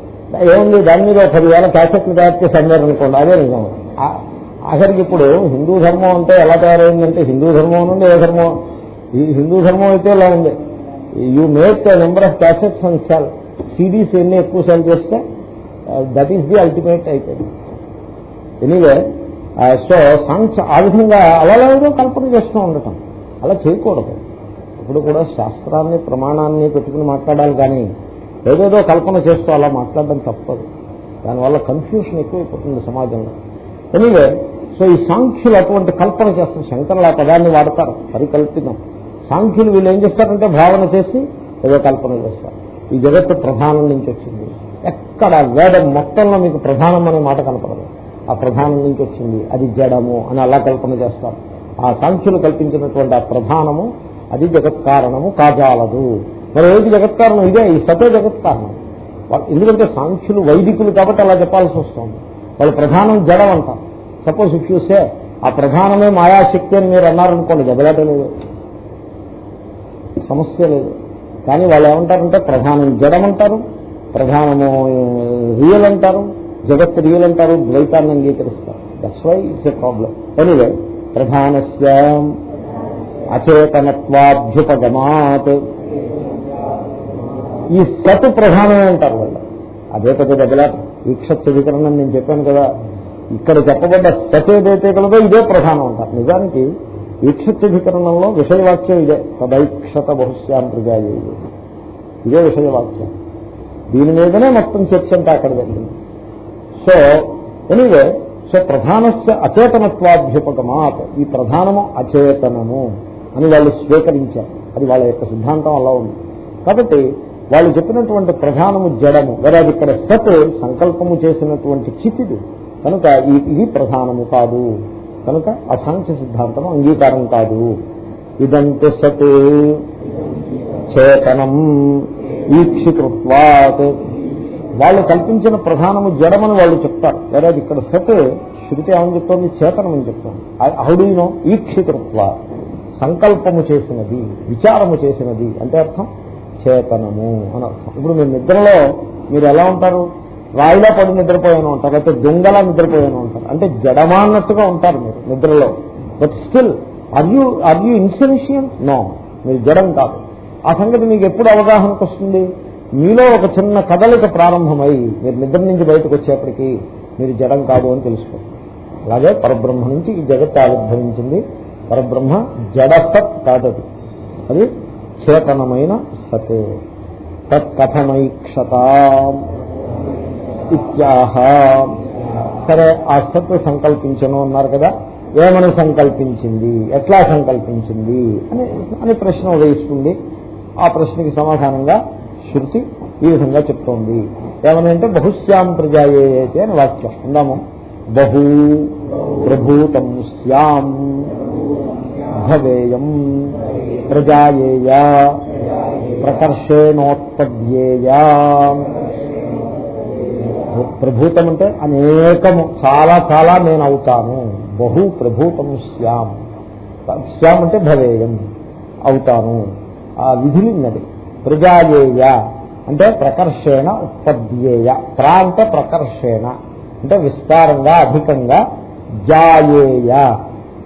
ఏముంది? దాని మీద పదివేల క్యాసెట్లు తయారు చేసి అందరు అనుకోండి అదే నిజం. అసలుకి ఇప్పుడు హిందూ ధర్మం అంటే ఎలా తయారైందంటే హిందూ ధర్మం నుండి ఏ ధర్మం? ఈ హిందూ ధర్మం అయితే ఇలా ఉంది? You make number of cassettes and sell CDs ఎన్ని ఎక్కువ సెల్ చేస్తే దట్ ఈస్ ది అల్టిమేట్ అయిపోయింది. ఎనీవే సో సాంగ్స్ ఆ విధంగా అలా కల్పన చేస్తూ ఉండటం. అలా చేయకూడదు. ఇప్పుడు కూడా శాస్త్రాన్ని ప్రమాణాన్ని పెట్టుకుని మాట్లాడాలి కానీ ఏదేదో కల్పన చేస్తూ అలా మాట్లాడడం తప్పదు. దానివల్ల కన్ఫ్యూషన్ ఎక్కువైపోతుంది సమాజంలో. ఎనీవే సో ఈ సాంఖ్యులు అటువంటి కల్పన చేస్తారు. శంకరులు ఆ పదాన్ని వాడతారు పరికల్పితం. సాంఖ్యులు వీళ్ళు ఏం చేస్తారంటే భావన చేసి ఏదో కల్పన చేస్తారు. ఈ జగత్తు ప్రధానం నుంచి వచ్చింది. ఎక్కడ వేదం మొత్తంలో మీకు ప్రధానం అనే మాట కనపడదు. ఆ ప్రధానం నుంచి వచ్చింది. అది జడము అని అలా కల్పన చేస్తారు. ఆ సాంఖ్యులు కల్పించినటువంటి ఆ ప్రధానము అది జగత్ కారణము కాజాలదు. మరి ఏది జగత్ కారణం? ఇదే ఈ సతే జగత్ కారణం. ఎందుకంటే సాంఖ్యులు వైదికులు కాబట్టి అలా చెప్పాల్సి వస్తుంది. వాళ్ళు ప్రధానం జడం అంటారు సపోజ్ ఇఫ్ ఆ ప్రధానమే మాయాశక్తి అని మీరు అన్నారనుకోండి దెబ్బలాట లేదు. సమస్య లేదు. కానీ వాళ్ళు ఏమంటారంటే ప్రధానం జడం అంటారు ప్రధానము రియల్ అంటారు జగత్ రియల్ అంటారు ద్వైతాన్ని అంగీకరిస్తారు. That's why it's a problem anyway ప్రధానస్య అచేతనత్వాభ్యుపగమాత్. ఈ సత్ ప్రధానమే అంటారు వాళ్ళు. అదే పెద్ద దగ్గర వీక్షత్వీకరణం నేను చెప్పాను కదా. ఇక్కడ చెప్పబడ్డ సత్ ఏదైతే కలదో ఇదే ప్రధానం అంటారు. నిజానికి ఈక్షత్యధికరణంలో విషయవాక్యం ఇదే. తదైక్షత బహుశ్యాం ప్రజాయి. ఇదే విషయవాక్యం. దీని మీదనే మొత్తం చర్చ అంతా అక్కడ జరిగింది. సో ఎనీవే సో ప్రధానస్య అచేతనత్వాభ్యుపగమాత్ ఈ ప్రధానము అచేతనము అని వాళ్ళు స్వీకరించారు. అది వాళ్ళ యొక్క సిద్ధాంతం అలా ఉంది. కాబట్టి వాళ్ళు చెప్పినటువంటి ప్రధానము జడము వేరేది ఇక్కడ సత్ సంకల్పము చేసినటువంటి చితిది కనుక ఇది ప్రధానము కాదు. కనుక అసాంఖ్య సిద్ధాంతం అంగీకారం కాదు. ఇదంతే సత్ చేతనం ఈక్షితృత్వాత్ వాళ్ళు కల్పించిన ప్రధానము జడమని వాళ్ళు చెప్తారు. లేదా ఇక్కడ సత్ శృతి ఏమని చెప్తోంది? చేతనం అని చెప్తోంది. హౌడీనో ఈక్షితృత్వ సంకల్పము చేసినది విచారము చేసినది. అంటే అర్థం? చేతనము అని అర్థం. ఇప్పుడు మీరు నిద్రలో మీరు ఎలా ఉంటారు? రాయిలా పడి నిద్రపోయాను ఉంటారు లేకపోతే దొంగలా నిద్రపోయాను ఉంటారు అంటే జడమా అన్నట్టుగా ఉంటారు మీరు నిద్రలో. But still are you are you insentient no మీరు జడం కాదు. ఆ సంగతి మీకు ఎప్పుడు అవగాహనకు వస్తుంది? మీలో ఒక చిన్న కదలిక ప్రారంభమై మీరు నిద్ర నుంచి బయటకు వచ్చేప్పటికీ మీరు జడం కాదు అని తెలుసుకో అలాగే పరబ్రహ్మ నుంచి ఈ జగత్ ఆవిర్భవించింది. పరబ్రహ్మ జడ కాదది. అది చేతనమైన సత్. తత్కథమైక్షత. ఇత్యాహ. సరే ఆ సత్ సంకల్పించను అన్నారు కదా ఏమని సంకల్పించింది? ఎట్లా సంకల్పించింది? అని అని ప్రశ్న ఉదయిస్తుంది. ఆ ప్రశ్నకి సమాధానంగా శృతి ఈ విధంగా చెప్తోంది. ఏమని అంటే బహుశ్యాం ప్రజాయేతే అని వాక్యం ఉందాము బహు ప్రభూతం శ్యాం భవేయం ప్రజాయేయ ప్రకర్షేణోత్పద్యేయ. ప్రభూతం అంటే అనేకము. చాలా చాలా నేను అవుతాను. బహు ప్రభూతం శ్యామ్. శ్యామ్ అంటే భవేయం. అవుతాను. ఆ విధిలింగది ప్రజాయేయ అంటే ప్రకర్షేణ ఉత్పద్యేయ. ప్రా అంటే ప్రకర్షేణ. అంటే విస్తారంగా అధికంగా జాయేయ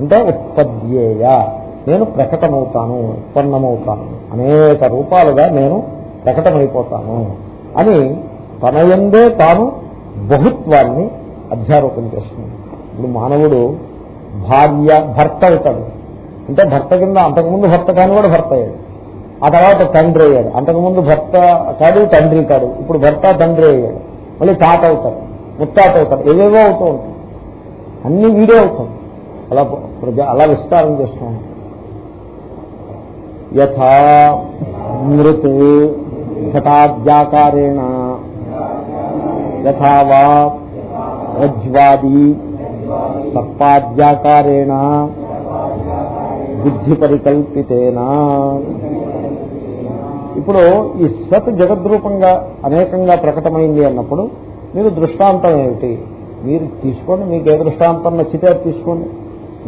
అంటే ఉత్పద్యేయ. నేను ప్రకటమవుతాను ఉత్పన్నమవుతాను. అనేక రూపాలుగా నేను ప్రకటమైపోతాను అని తనయందే తాను బహుత్వాన్ని అధ్యారోపణ చేస్తుంది. ఇప్పుడు మానవుడు భార్య భర్త అవుతాడు. అంటే భర్త కింద అంతకుముందు భర్త కాని కూడా భర్త అయ్యాడు. ఆ తర్వాత తండ్రి అయ్యాడు. అంతకుముందు భర్త కాదు తండ్రి కాడు. ఇప్పుడు భర్త తండ్రి అయ్యాడు. మళ్ళీ తాత అవుతాడు ముత్తాత అవుతాడు. ఏవేవో అవుతూ ఉంటాయి. అన్ని వీడే అవుతాడు అలా ప్రజ అలా విస్తారం చేస్తూ ఉంటాం యథా మృతు ఘటాద్యాకారేణ యథావా రజ్వాది సర్పాద్యాకారేణ బుద్ధి పరికల్పితేనా ఇప్పుడు ఈ సత్ జగద్రూపంగా అనేకంగా ప్రకటమైంది అన్నప్పుడు మీరు దృష్టాంతం ఏమిటి? మీరు తీసుకోండి మీకు ఏ దృష్టాంతం నచ్చితే అది తీసుకోండి.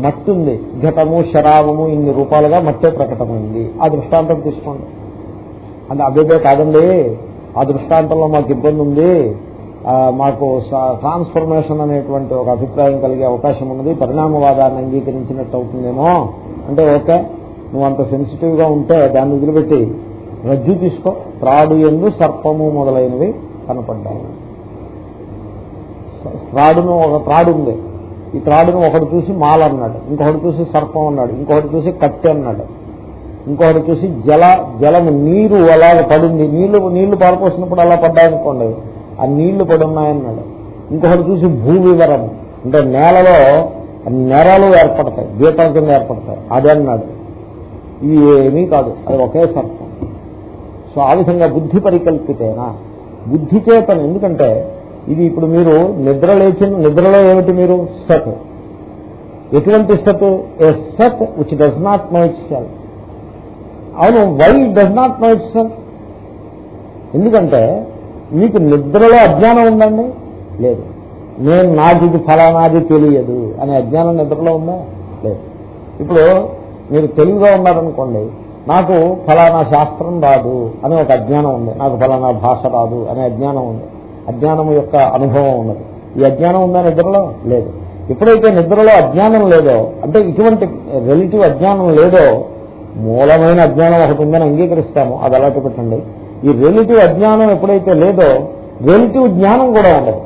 మట్టి ఉంది ఘటము శరావము ఇన్ని రూపాలుగా మట్టే ప్రకటమైంది. ఆ దృష్టాంతం తీసుకోండి. అంటే అదే కాదండి ఆ దృష్టాంతంలో మాకు ఇబ్బంది ఉంది మాకు ట్రాన్స్ఫర్మేషన్ అనేటువంటి ఒక అభిప్రాయం కలిగే అవకాశం ఉన్నది. పరిణామవాదాన్ని అంగీకరించినట్టు అవుతుందేమో? అంటే ఓకే నువ్వు అంత సెన్సిటివ్గా ఉంటే దాన్ని వదిలిపెట్టి రజ్జు తీసుకో. త్రాడు ఎందు సర్పము మొదలైనవి కనపడ్డాయి. త్రాడును ఒక త్రాడు ఉంది. ఈ త్రాడును ఒకటి చూసి మాల అన్నాడు. ఇంకొకటి చూసి సర్పం అన్నాడు. ఇంకొకటి చూసి కట్టె అన్నాడు. ఇంకొకటి చూసి జల జలము నీరు అలా పడింది. నీళ్ళు నీళ్ళు పారిపోసినప్పుడు అలా పడ్డాయనుకోండి. ఆ నీళ్ళు పడున్నాయన్నాడు. ఇంకొకటి చూసి భూ వివరము అంటే నేలలో నెరలు ఏర్పడతాయి గీతాల కింద ఏర్పడతాయి. అదే అన్నాడు. ఇవి ఏమీ కాదు అది ఒకే సర్పం సో ఆ విధంగా బుద్ధి పరికల్పితేనా? బుద్ధి చేతను ఎందుకంటే ఇది ఇప్పుడు మీరు నిద్ర లేచిన నిద్రలో ఏమిటి మీరు? సత్. ఎటువంటి సత్? ఏ సత్ which does not know it అవును why does not know it ఎందుకంటే మీకు నిద్రలో అజ్ఞానం ఉందండి? లేదు. నేను నాకు ఇది ఫలానాది తెలియదు అనే అజ్ఞానం నిద్రలో ఉందా? లేదు. ఇప్పుడు మీరు తెలివిగా ఉన్నారనుకోండి నాకు ఫలానా శాస్త్రం రాదు అనే ఒక అజ్ఞానం ఉంది. నాకు ఫలానా భాష రాదు అనే అజ్ఞానం ఉంది. అజ్ఞానం యొక్క అనుభవం ఉన్నది. ఈ అజ్ఞానం ఉందా నిద్రలో? లేదు. ఎప్పుడైతే నిద్రలో అజ్ఞానం లేదో అంటే ఇటువంటి రిలేటివ్ అజ్ఞానం లేదో మూలమైన అజ్ఞానం ఒకటి ఉందని అంగీకరిస్తాము. అది అలాంటి పెట్టండి. ఈ రిలేటివ్ అజ్ఞానం ఎప్పుడైతే లేదో రిలేటివ్ జ్ఞానం కూడా ఉండదు.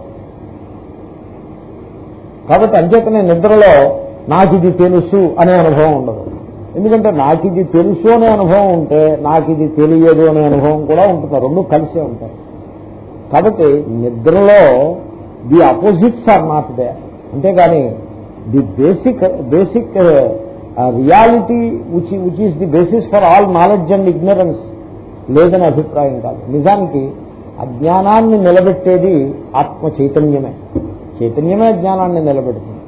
కాబట్టి అంచేతనే నిద్రలో నాకు ఇది తెలుసు అనే అనుభవం ఉండదు. ఎందుకంటే నాకు ఇది తెలుసు అనే అనుభవం ఉంటే నాకు ఇది తెలియదు అనే అనుభవం కూడా ఉంటుంది. రెండు కలిసే ఉంటాయి. కాబట్టి నిద్రలో the opposites are not they అంతేగాని the basic basic reality which which is the basis for all knowledge and ignorance లేదని అభిప్రాయం కాదు. నిజానికి అజ్ఞానాన్ని నిలబెట్టేది ఆత్మ చైతన్యమే. చైతన్యమే జ్ఞానాన్ని నిలబెడుతుంది.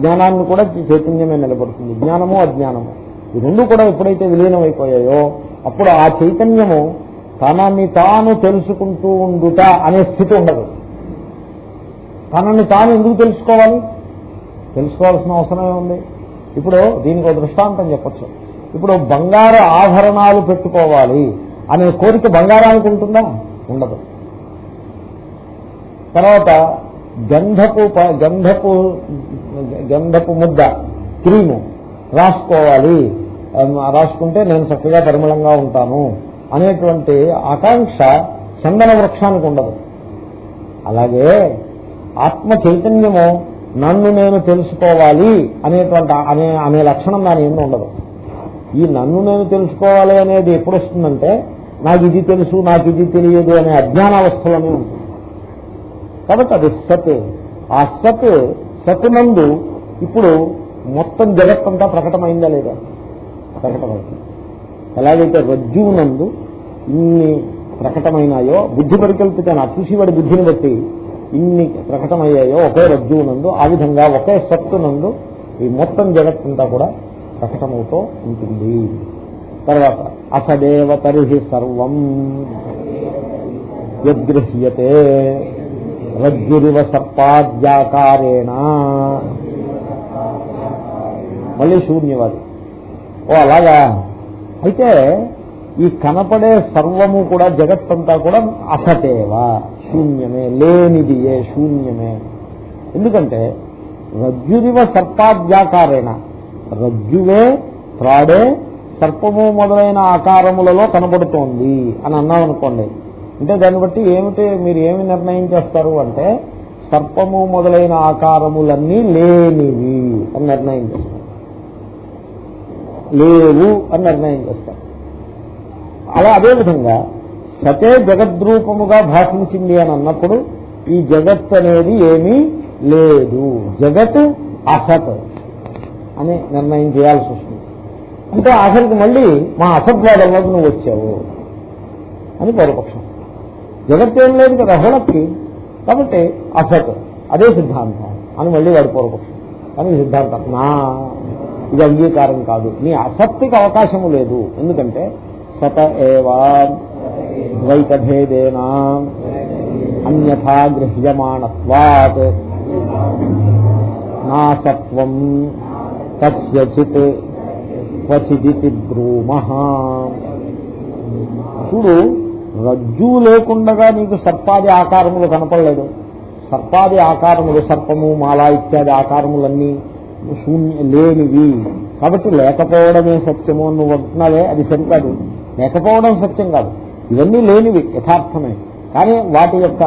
జ్ఞానాన్ని కూడా చైతన్యమే నిలబడుతుంది. జ్ఞానము అజ్ఞానము. ఈ రెండు కూడా ఎప్పుడైతే విలీనమైపోయాయో అప్పుడు ఆ చైతన్యము తనని తాను తెలుసుకుంటూ ఉండుట అనే స్థితి ఉండదు. తనని తాను ఎందుకు తెలుసుకోవాలి? తెలుసుకోవాల్సిన అవసరమే ఉంది. ఇప్పుడు దీనికి ఒక దృష్టాంతం చెప్పచ్చు. ఇప్పుడు బంగారు ఆభరణాలు పెట్టుకోవాలి. అనే కోరిక బంగారానికి ఉంటుందా? ఉండదు. తర్వాత గంధపు గంధపు గంధపు ముద్ద క్రీము రాసుకోవాలి. రాసుకుంటే నేను చక్కగా పరిమళంగా ఉంటాను అనేటువంటి ఆకాంక్ష చందన వృక్షానికి ఉండదు. అలాగే ఆత్మ చైతన్యము నన్ను నేను తెలుసుకోవాలి అనేటువంటి అనే అనే లక్షణం దాని ఏమి ఉండదు. ఈ నన్ను నేను తెలుసుకోవాలి అనేది ఎప్పుడు వస్తుందంటే నాకు ఇది తెలుసు నాకు ఇది తెలియదు అనే అజ్ఞానావస్థలోనే ఉంటుంది కాబట్టి అది సత్. ఆ సత్ సత్ నందు ఇప్పుడు మొత్తం జగత్తంతా ప్రకటమైందా లేదా? ప్రకటమైంది. ఎలాగైతే రజ్జువునందు ఇన్ని ప్రకటమైనాయో బుద్ధి పరికల్పితన చూసివాడి బుద్ధిని బట్టి ఇన్ని ప్రకటమయ్యాయో ఒకే రజ్జువునందు ఆ విధంగా ఒకే సత్తునందు ఈ మొత్తం జగత్తంతా కూడా ప్రకటమవుతూ ఉంటుంది. తర్వాత అసదేవ తరిహి సర్వం యద్గృహ్యతే రజ్జురివ సర్పాద్యాకారేణ. మళ్ళీ శూన్యవాది. ఓ అలాగా. అయితే ఈ కనపడే సర్వము కూడా జగత్తంతా కూడా అసతేవా శూన్యమే లేనిదియే శూన్యమే. ఎందుకంటే రజ్జురివ సర్పాద్యాకారేణ. రజ్జువే త్రాడే సర్పము మొదలైన ఆకారములలో కనబడుతోంది అని అన్నాం అనుకోండి. అంటే దాన్ని బట్టి ఏమిటి మీరు ఏమి నిర్ణయం చేస్తారు అంటే సర్పము మొదలైన ఆకారములన్నీ లేనివి అని నిర్ణయం చేస్తారు. లేవు అని నిర్ణయం చేస్తారు. అలా అదేవిధంగా సతే జగద్రూపముగా భాషించింది అని అన్నప్పుడు ఈ జగత్ అనేది ఏమీ లేదు. జగత్ అసత్ అని నిర్ణయం చేయాల్సి వస్తుంది. అంటే ఆఖరికి మళ్ళీ మా అసద్వాదంలోకి నువ్వు వచ్చావు అని పూర్వపక్షం జగత్ ఏం లేదు కదా హోళక్కి కాబట్టి అసత్ అదే సిద్ధాంతం అని మళ్ళీ వాడు పూర్వపక్షం కానీ సిద్ధాంతం నా ఇది అంగీకారం కాదు. నీ అసత్తికి అవకాశము లేదు. ఎందుకంటే సత ఏవా ద్వైతభేదేనా అన్యథా గృహ్యమాణత్వాత్. నా సత్వం కస్యచిత్ క్వచిదితి బ్రూమ చూడు రజ్జు లేకుండగా నీకు సర్పాది ఆకారములు కనపడలేదు. సర్పాది ఆకారములు సర్పము మాల ఇత్యాది ఆకారములన్నీ శూన్య లేనివి. కాబట్టి లేకపోవడమే సత్యము అని నువ్వు అంటున్నావే అది సరికాదు లేకపోవడం సత్యం కాదు. ఇవన్నీ లేనివి యథార్థమే. కానీ వాటి యొక్క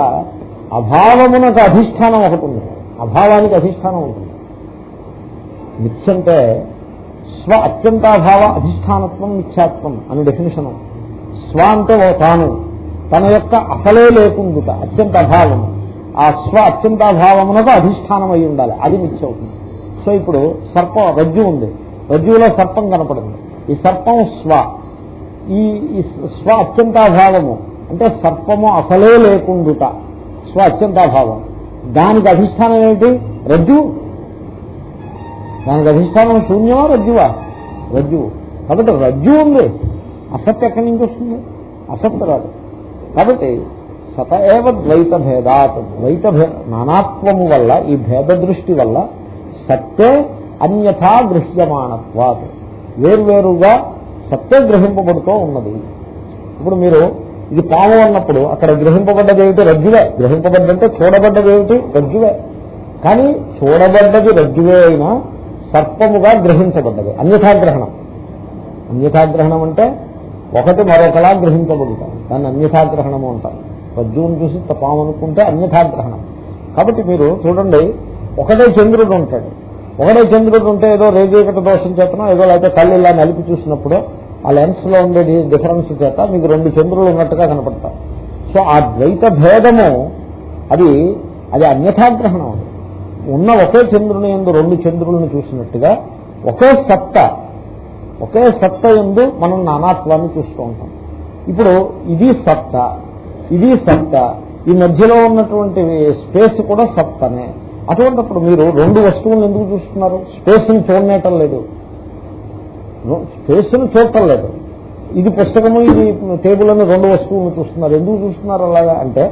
అభావమునకు అధిష్టానం ఒకటి ఉంది. అభావానికి అధిష్టానం ఉంటుంది మిథ్యంటే స్వ అత్యంతాభావ అధిష్టానత్వం మిథ్యాత్వం అని డెఫినేషన్ స్వ అంటే ఓ తాను. తన యొక్క అసలే లేకుండుట అత్యంత అభావము ఆ స్వ అత్యంతాభావమునకు అధిష్టానం అయి ఉండాలి. అది మిథ్య అవుతుంది సో ఇప్పుడు సర్పం రజ్జు ఉంది. రజ్జువులో సర్పం కనపడింది. ఈ సర్పం స్వ. ఈ స్వ అత్యంతాభావము అంటే సర్పము అసలే లేకుండుట. స్వ అత్యంతాభావం. దానికి అధిష్టానం ఏమిటి రజ్జు. దానికి అధిష్టానం శూన్యమా రజ్జువా? రజ్జువు. కాబట్టి రజ్జు ఉంది. అసత్ ఎక్కడి నుంచి వస్తుంది? అసత్ రాదు. కాబట్టి సత ఏవ ద్వైత భేదాత్ ద్వైత నానాత్వము వల్ల ఈ భేద దృష్టి వల్ల సత్తే అన్యథా గృహ్యమానత్వాత్ వేరువేరుగా సత్తే గ్రహింపబడుతూ ఉన్నది. ఇప్పుడు మీరు ఇది పాము అన్నప్పుడు అక్కడ గ్రహింపబడ్డది ఏమిటి? రజ్జువే. గ్రహింపబడ్డంటే చూడబడ్డది ఏమిటి? రజ్జువే. కానీ చూడబడ్డది రజ్జువే అయినా సర్పముగా గ్రహించబడ్డది. అన్యథాగ్రహణం అన్యథాగ్రహణం అంటే ఒకటి మరొకలా గ్రహించబడుతారు దాన్ని అన్యథాగ్రహణము అంటారు. రజ్జువుని చూసి పాము అనుకుంటే అన్యథాగ్రహణం కాబట్టి మీరు చూడండి ఒకటే చంద్రుడు ఉంటాడు. ఒకటే చంద్రుడు ఉంటే ఏదో రేజీకట దోషం చేతనో ఏదో లేకపోతే కళ్ళు ఇలా నలిపి చూసినప్పుడు ఆ లెన్స్లో ఉండే డిఫరెన్స్ చేత మీకు రెండు చంద్రులు ఉన్నట్టుగా కనపడతారు సో ఆ ద్వైత భేదము అది అది అన్యథాగ్రహణం అది. ఉన్న ఒకే చంద్రుని ఎందు రెండు చంద్రులను చూసినట్టుగా ఒకే సత్త ఒకే సత్త ఎందు మనం నానాత్వాన్ని చూస్తూ ఉంటాం. ఇప్పుడు ఇది సత్త ఇది సత్త ఈ మధ్యలో ఉన్నటువంటి స్పేస్ కూడా సత్తనే. అటువంటిప్పుడు మీరు రెండు వస్తువులను ఎందుకు చూస్తున్నారు? స్పేస్ని చూడనేటం లేదు. స్పేస్ని చూడటం లేదు. ఇది పుస్తకము ఇది టేబుల్ అని రెండు వస్తువులను చూస్తున్నారు. ఎందుకు చూస్తున్నారు అలాగా అంటే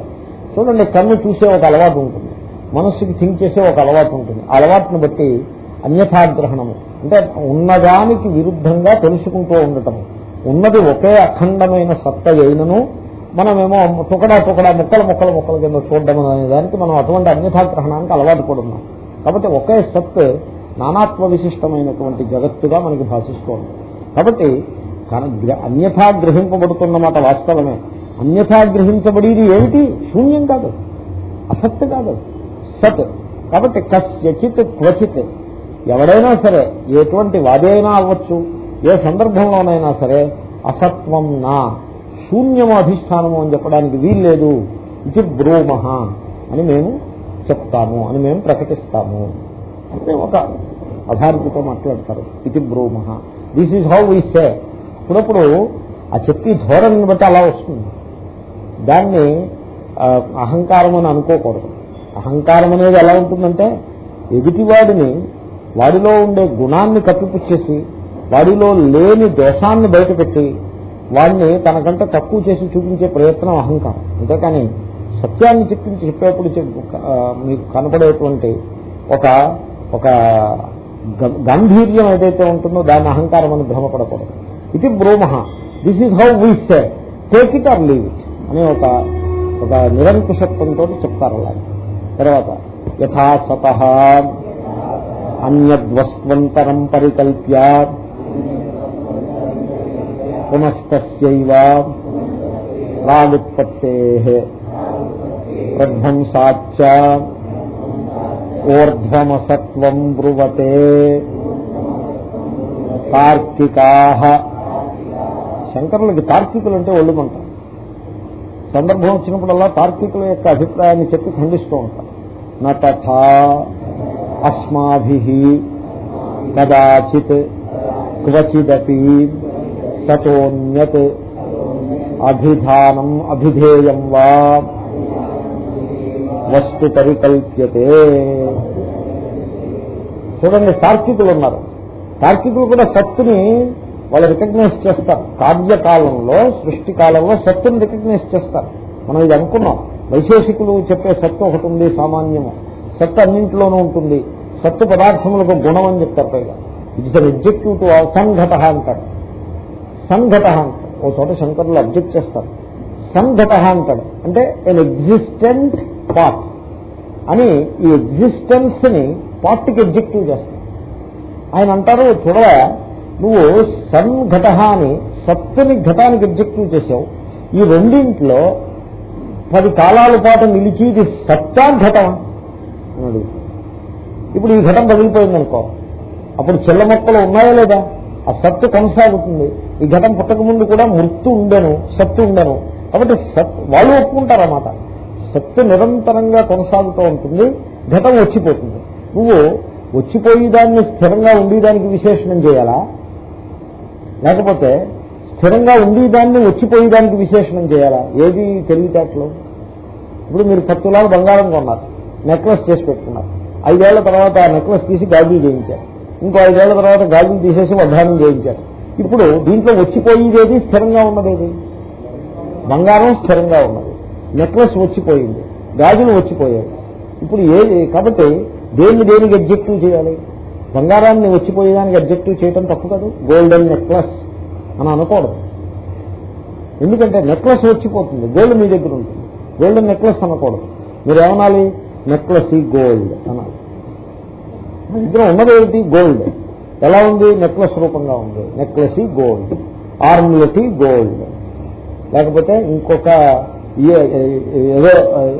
చూడండి కన్ను చూసే ఒక అలవాటు ఉంటుంది. మనస్సుకి థింక్ చేసే ఒక అలవాటు ఉంటుంది. ఆ అలవాటును బట్టి అన్యథాగ్రహణము అంటే ఉన్నదానికి విరుద్ధంగా తెలుసుకుంటూ ఉండటం. ఉన్నది ఒకే అఖండమైన సత్త అయినను మనమేమో టుకడా టుకడా ముక్కల ముక్కల ముక్కల కింద చూడడం అనే దానికి మనం అటువంటి అన్యథాగ్రహణానికి అలవాటు పడున్నాం కాబట్టి ఒకే సత్ నానాత్వ విశిష్టమైనటువంటి జగత్తుగా మనకి భాషిస్తోంది. కాబట్టి అన్యథా గ్రహింపబడుతున్నమాట వాస్తవమే. అన్యథా గ్రహించబడేది ఏమిటి? శూన్యం కాదు. అసత్తు కాదు. సత్. కాబట్టి కస్యచిత్ క్వచిత్. ఎవడైనా సరే ఎటువంటి వాదైనా అవ్వచ్చు. ఏ సందర్భంలోనైనా సరే అసత్వం నా. శూన్యము అధిష్టానము అని చెప్పడానికి వీల్లేదు. ఇది బ్రూమ అని మేము చెప్తాము అని మేము ప్రకటిస్తాము. అంటే ఒక అధారితతో మాట్లాడతారు. ఇది బ్రూమ this is how we say అప్పుడప్పుడు ఆ చెప్పి ధోరణిని బట్టి అలా వస్తుంది. దాన్ని అహంకారం అని అనుకోకూడదు. అహంకారం అనేది ఎలా ఉంటుందంటే ఎదుటివాడిని వాడిలో ఉండే గుణాన్ని కప్పిపుచ్చేసి వాడిలో లేని దోషాన్ని బయటపెట్టి వాడిని తనకంటే తక్కువ చేసి చూపించే ప్రయత్నం అహంకారం. అంతేకాని సత్యాన్ని చెప్పించి చెప్పేప్పుడు మీకు కనపడేటువంటి ఒక ఒక గంభీర్యం ఏదైతే ఉంటుందో దాన్ని అహంకారం అని భ్రమపడకూడదు. ఇది బ్రూమ this is how we say take it or leave it అనే ఒక ఒక నిరంకుశత్వంతో చెప్తారు అలాగే. తర్వాత యథాసత అన్యద్వస్వంతరం పరికల్ప్య పునస్తైవ రాగుత్పత్తే ప్రధ్వంసాచ ఓర్ధ్వమసత్వం బ్రువతే తార్కికా శంకరులకి తార్కికులు అంటే ఒళ్ళుమంట సందర్భం వచ్చినప్పుడల్లా తార్కికుల యొక్క అభిప్రాయాన్ని చెప్పి ఖండిస్తూ ఉంటారు నథా అస్మాభి కదాచిత్ క్వచిదపి తోన్యత్ అభిధానం అభిధేయం వా వస్తు పరికల్ప్యతే. చూడండి తార్కికులు ఉన్నారు. తార్కికులు కూడా సత్తుని వాళ్ళు రికగ్నైజ్ చేస్తారు. కావ్యకాలంలో సృష్టి కాలంలో సత్తుని రికగ్నైజ్ చేస్తారు. మనం ఇది అనుకున్నాం. వైశేషికులు చెప్పే సత్తు ఒకటి ఉంది సామాన్యము. సత్తు అన్నింటిలోనూ ఉంటుంది. సత్తు పదార్థములకు గుణం అని చెప్తారు పైగా. ఇట్స్ అన్ ఎబ్జెక్టివ్ టు సంఘట అంటాడు సంఘట అంటాడు ఓ చోట శంకరులు అబ్జెక్ట్ చేస్తారు. సంఘట అంటాడు అంటే ఎన్ ఎగ్జిస్టెంట్ పార్ట్ అని ఈ ఎగ్జిస్టెన్స్ని పార్ట్కి ఎబ్జెక్టివ్ చేస్తారు. ఆయన అంటారు చూడవ నువ్వు సన్ ఘట అని సత్తుని ఘటానికి ఎబ్జెక్టివ్ చేసావు ఈ రెండింట్లో పది కాలాల పాటు నిలిచి ఇది సత్తా ఘటం అన్నాడు ఇప్పుడు ఈ ఘటం పగిలిపోయిందనుకో అప్పుడు చెల్ల మొక్కలు ఉన్నాయా లేదా? ఆ సత్తు కొనసాగుతుంది. ఈ ఘటం పుట్టక ముందు కూడా మృత్తు ఉండను సత్తు ఉండను. కాబట్టి సత్ వాళ్ళు ఒప్పుకుంటారన్నమాట సత్తు నిరంతరంగా కొనసాగుతూ ఉంటుంది ఘటం వచ్చిపోతుంది. నువ్వు వచ్చిపోయేదాన్ని స్థిరంగా ఉండేదానికి విశేషణం చేయాలా? లేకపోతే స్థిరంగా ఉండేదాన్ని వచ్చిపోయేదానికి విశేషణం చేయాలా? ఏది తెలివితేటలు ఇప్పుడు మీరు పత్తులాలు బంగారం కొన్నారు నెక్లెస్ చేసి పెట్టుకున్నారు. ఐదేళ్ళ తర్వాత ఆ నెక్లెస్ తీసి గాజులు చేయించారు. ఇంకో ఐదేళ్ళ తర్వాత గాజులు తీసేసి వడ్డానం చేయించారు. ఇప్పుడు దీంట్లో వచ్చిపోయేది స్థిరంగా ఉన్నదేది? బంగారం స్థిరంగా ఉన్నది. నెక్లెస్ వచ్చిపోయింది. గాజులు వచ్చిపోయాయి. ఇప్పుడు ఏది కాబట్టి దేన్ని దేనికి ఎగ్జెక్టివ్ చేయాలి? బంగారాన్ని వచ్చిపోయేదానికి అబ్జెక్టివ్ చేయటం తప్పు కాదు. గోల్డెన్ నెక్లెస్ అని అనకూడదు. ఎందుకంటే నెక్లెస్ వచ్చిపోతుంది. గోల్డ్ మీ దగ్గర ఉంటుంది. గోల్డెన్ నెక్లెస్ అనకూడదు. మీరు ఏమనాలి నెక్లెస్ ఈ గోల్డ్ అనాలి. దగ్గర ఉన్నదేమిటి గోల్డ్ ఎలా ఉంది? నెక్లెస్ రూపంగా ఉంది. నెక్లెస్ ఈ గోల్డ్ ఆర్మ్లెట్ గోల్డ్ లేకపోతే ఇంకొక ఏదో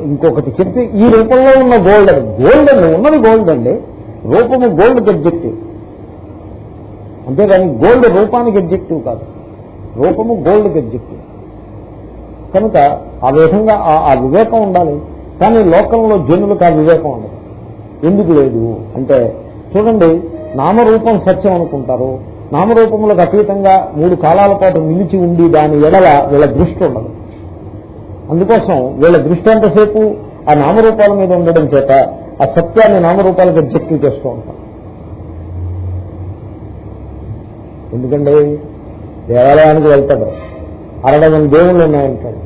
ఇంకొకటి చెప్పి ఈ రూపంలో ఉన్న గోల్డ్ గోల్డ్ అండి ఉన్నది గోల్డ్ అండి. రూపము గోల్డ్ ఎగ్జెక్టివ్ అంతేగాని గోల్డ్ రూపానికి ఎగ్జెక్టివ్ కాదు. రూపము గోల్డ్ ఎగ్జెక్టివ్ కనుక ఆ విధంగా ఆ వివేకం ఉండాలి. కానీ లోకంలో జనులకు ఆ వివేకం ఉండదు. ఎందుకు లేదు? అంటే చూడండి నామరూపం సత్యం అనుకుంటారు. నామరూపములకు అతీతంగా మూడు కాలాల పాటు నిలిచి ఉండి దాని ఎడల వీళ్ళ దృష్టి ఉండదు. అందుకోసం వీళ్ళ దృష్టి ఎంతసేపు? ఆ నామరూపాల మీద ఉండడం చేత ఆ సత్యాన్ని నామరూపాలకు ఎగ్జెక్టివ్ చేస్తూ ఉంటాం. ఎందుకంటే దేవాలయానికి వెళ్తాడు. అరడజన్ దేవుళ్ళు ఉన్నాయంటాడు.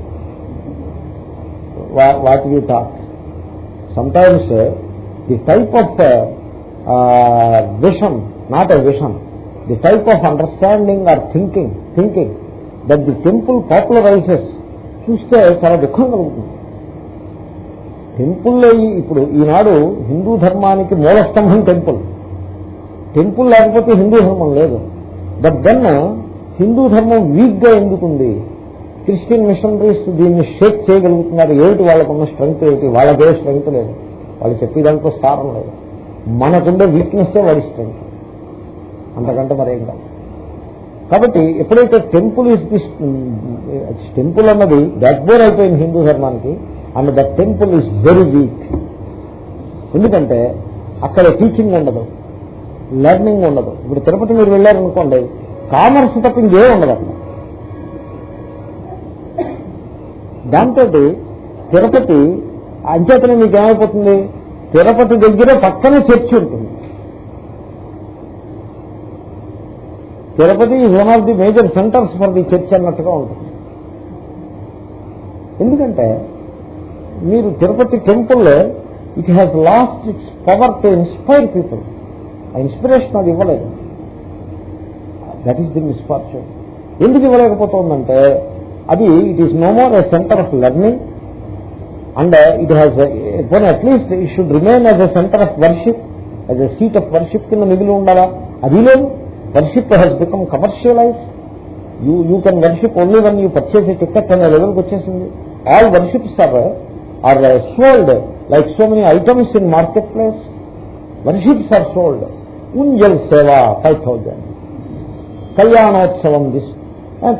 వాటికి talk sometimes the type of vision not a vision the type of understanding or thinking thinking that the temple popularises చూస్తే చాలా దుఃఖం కలుగుతుంది టెంపుల్లో ఇప్పుడు ఈనాడు హిందూ ధర్మానికి మూలస్తంభం టెంపుల్. టెంపుల్ లేకపోతే హిందూ ధర్మం లేదు. బట్ దెన్ హిందూ ధర్మం వీక్గా ఎందుకుంది? క్రిస్టియన్ మిషనరీస్ దీన్ని షేక్ చేయగలుగుతున్నారు. ఏమిటి వాళ్ళకున్న స్ట్రెంగ్త్ ఏమిటి? వాళ్ళకే స్ట్రెంగ్త్ లేదు. వాళ్ళు చెప్పే దాంట్లో లేదు. మనకుండే వీక్నెస్సే వాడి స్ట్రెంగ్త్ అంతకంటే మరేం కాదు. కాబట్టి ఎప్పుడైతే టెంపుల్ ఇస్ ది టెంపుల్ అన్నది బ్యాక్బోన్ అయిపోయింది హిందూ ధర్మానికి and the temple is very weak ఎందుకంటే అక్కడ టీచింగ్ ఉండదు లెర్నింగ్ ఉండదు. ఇప్పుడు తిరుపతి మీరు వెళ్ళారనుకోండి కామర్స్ తప్ప ఇంకేం ఉండదు అక్కడ. దాంతో తిరుపతి అంచేతనే మీకు ఏమైపోతుంది తిరుపతి దగ్గర పక్కనే చర్చి ఉంటుంది. Tirupati is one of the major centres for the church అన్నట్టుగా ఉంటుంది. ఎందుకంటే మీరు Tirupati temple it has lost its power to inspire people ఆ ఇన్స్పిరేషన్ అది ఇవ్వలేదు. దట్ ఈస్ ది మిస్ఫార్చ్యూన్ ఎందుకు ఇవ్వలేకపోతుందంటే అది it is no more a centre of learning and it has పోనీ at least it should remain as a centre of worship as a seat of worship కింద మిగిలి ఉండాలా అది లేదు. Worship has become commercialise you you can worship only one you purchase ticket అనే లెవెల్కి వచ్చేసింది. All worships are are sold like so many items in market place. Worships are sold. ఉంజల్ సేవ five thousand. Kalyanotsavam this.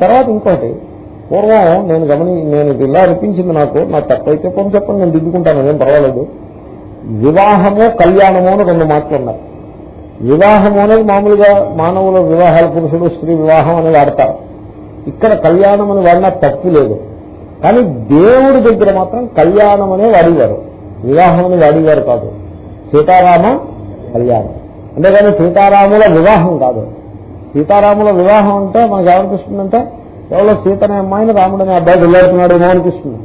తర్వాత ఇంకోటి పూర్వం నేను గమని నేను ఇలా అనిపించింది నాకు నా తప్పైతే కొంచెం చెప్పండి నేను దిద్దుకుంటాను నేను పర్వాలేదు. వివాహము కళ్యాణము అని రెండు మాటలు ఉన్నాయి. వివాహము అనేది మామూలుగా మానవుల వివాహాలు పురుషుడు స్త్రీ వివాహం అనేది వాడతారు. ఇక్కడ కళ్యాణం అని వాడినా తప్పు లేదు. కానీ దేవుడి దగ్గర మాత్రం కళ్యాణం అనే వాడేవారు. వివాహం అని వాడేవారు కాదు. సీతారామ కళ్యాణం. అంతేగాని సీతారాముల వివాహం కాదు. సీతారాముల వివాహం అంటే మనకు ఏమనిపిస్తుందంటే ఎవరో సీతనే అమ్మాయిని రాముడు అనే అబ్బాయి వెళ్ళాడుతున్నాడేమో అనిపిస్తుంది.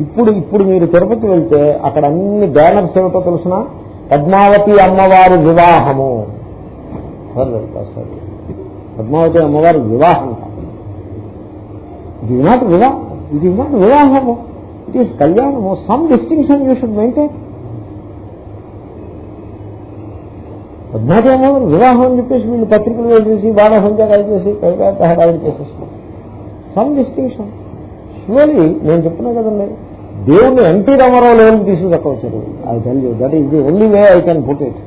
ఇప్పుడు ఇప్పుడు మీరు తిరుపతి వెళ్తే అక్కడ అన్ని బ్యానర్స్ ఏమిటో తెలిసిన? పద్మావతి అమ్మవారి వివాహము. పద్మావతి అమ్మవారి వివాహం. ఇది నాట్ వివాహం ఇది నాట్ వివాహము ఇట్ ఈస్ కళ్యాణము some distinction you should maintain Padmavati వివాహం అని చెప్పేసి వీళ్ళు పత్రికలు వేసేసి బాణ సంచారాలు చేసి కైకాయ హడావిడి చేసేస్తారు సమ్ డిస్టింక్షన్ షువలీ నేను చెప్తున్నా కదండి. దేవుణ్ణి ఎన్టీ రామారావు లెవెల్ తీసుకురావచ్చు I tell you that is the only way I can put it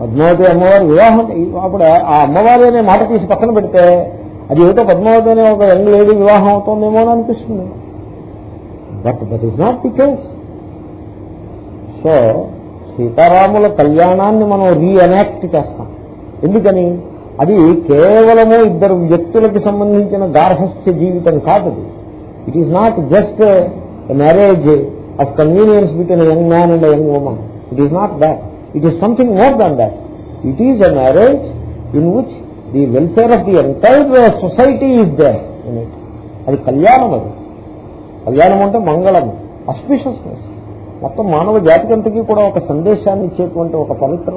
Padmavati అమ్మవారి వివాహం అప్పుడు ఆ అమ్మవారి అనే మాట తీసి పక్కన పెడితే అది ఏదో పద్మావతి అనే ఒక యంగ్ లేడీ వివాహం అవుతుందేమో అని అనిపిస్తుంది. But that is not the case so సీతారాముల కళ్యాణాన్ని మనం రీఎనాక్ట్ చేస్తాం. ఎందుకని? అది కేవలము ఇద్దరు వ్యక్తులకు సంబంధించిన గార్హస్థ్య జీవితం కాదు it is not just marriage of convenience between young man and young woman it is not that it is something more than that it is a marriage in which the welfare of the entire society is they అది కళ్యాణం అది. కళ్యాణం అంటే మంగళం అస్పిషియస్నెస్ మొత్తం మానవ జాతికంతకీ కూడా ఒక సందేశాన్ని ఇచ్చేటువంటి ఒక పవిత్ర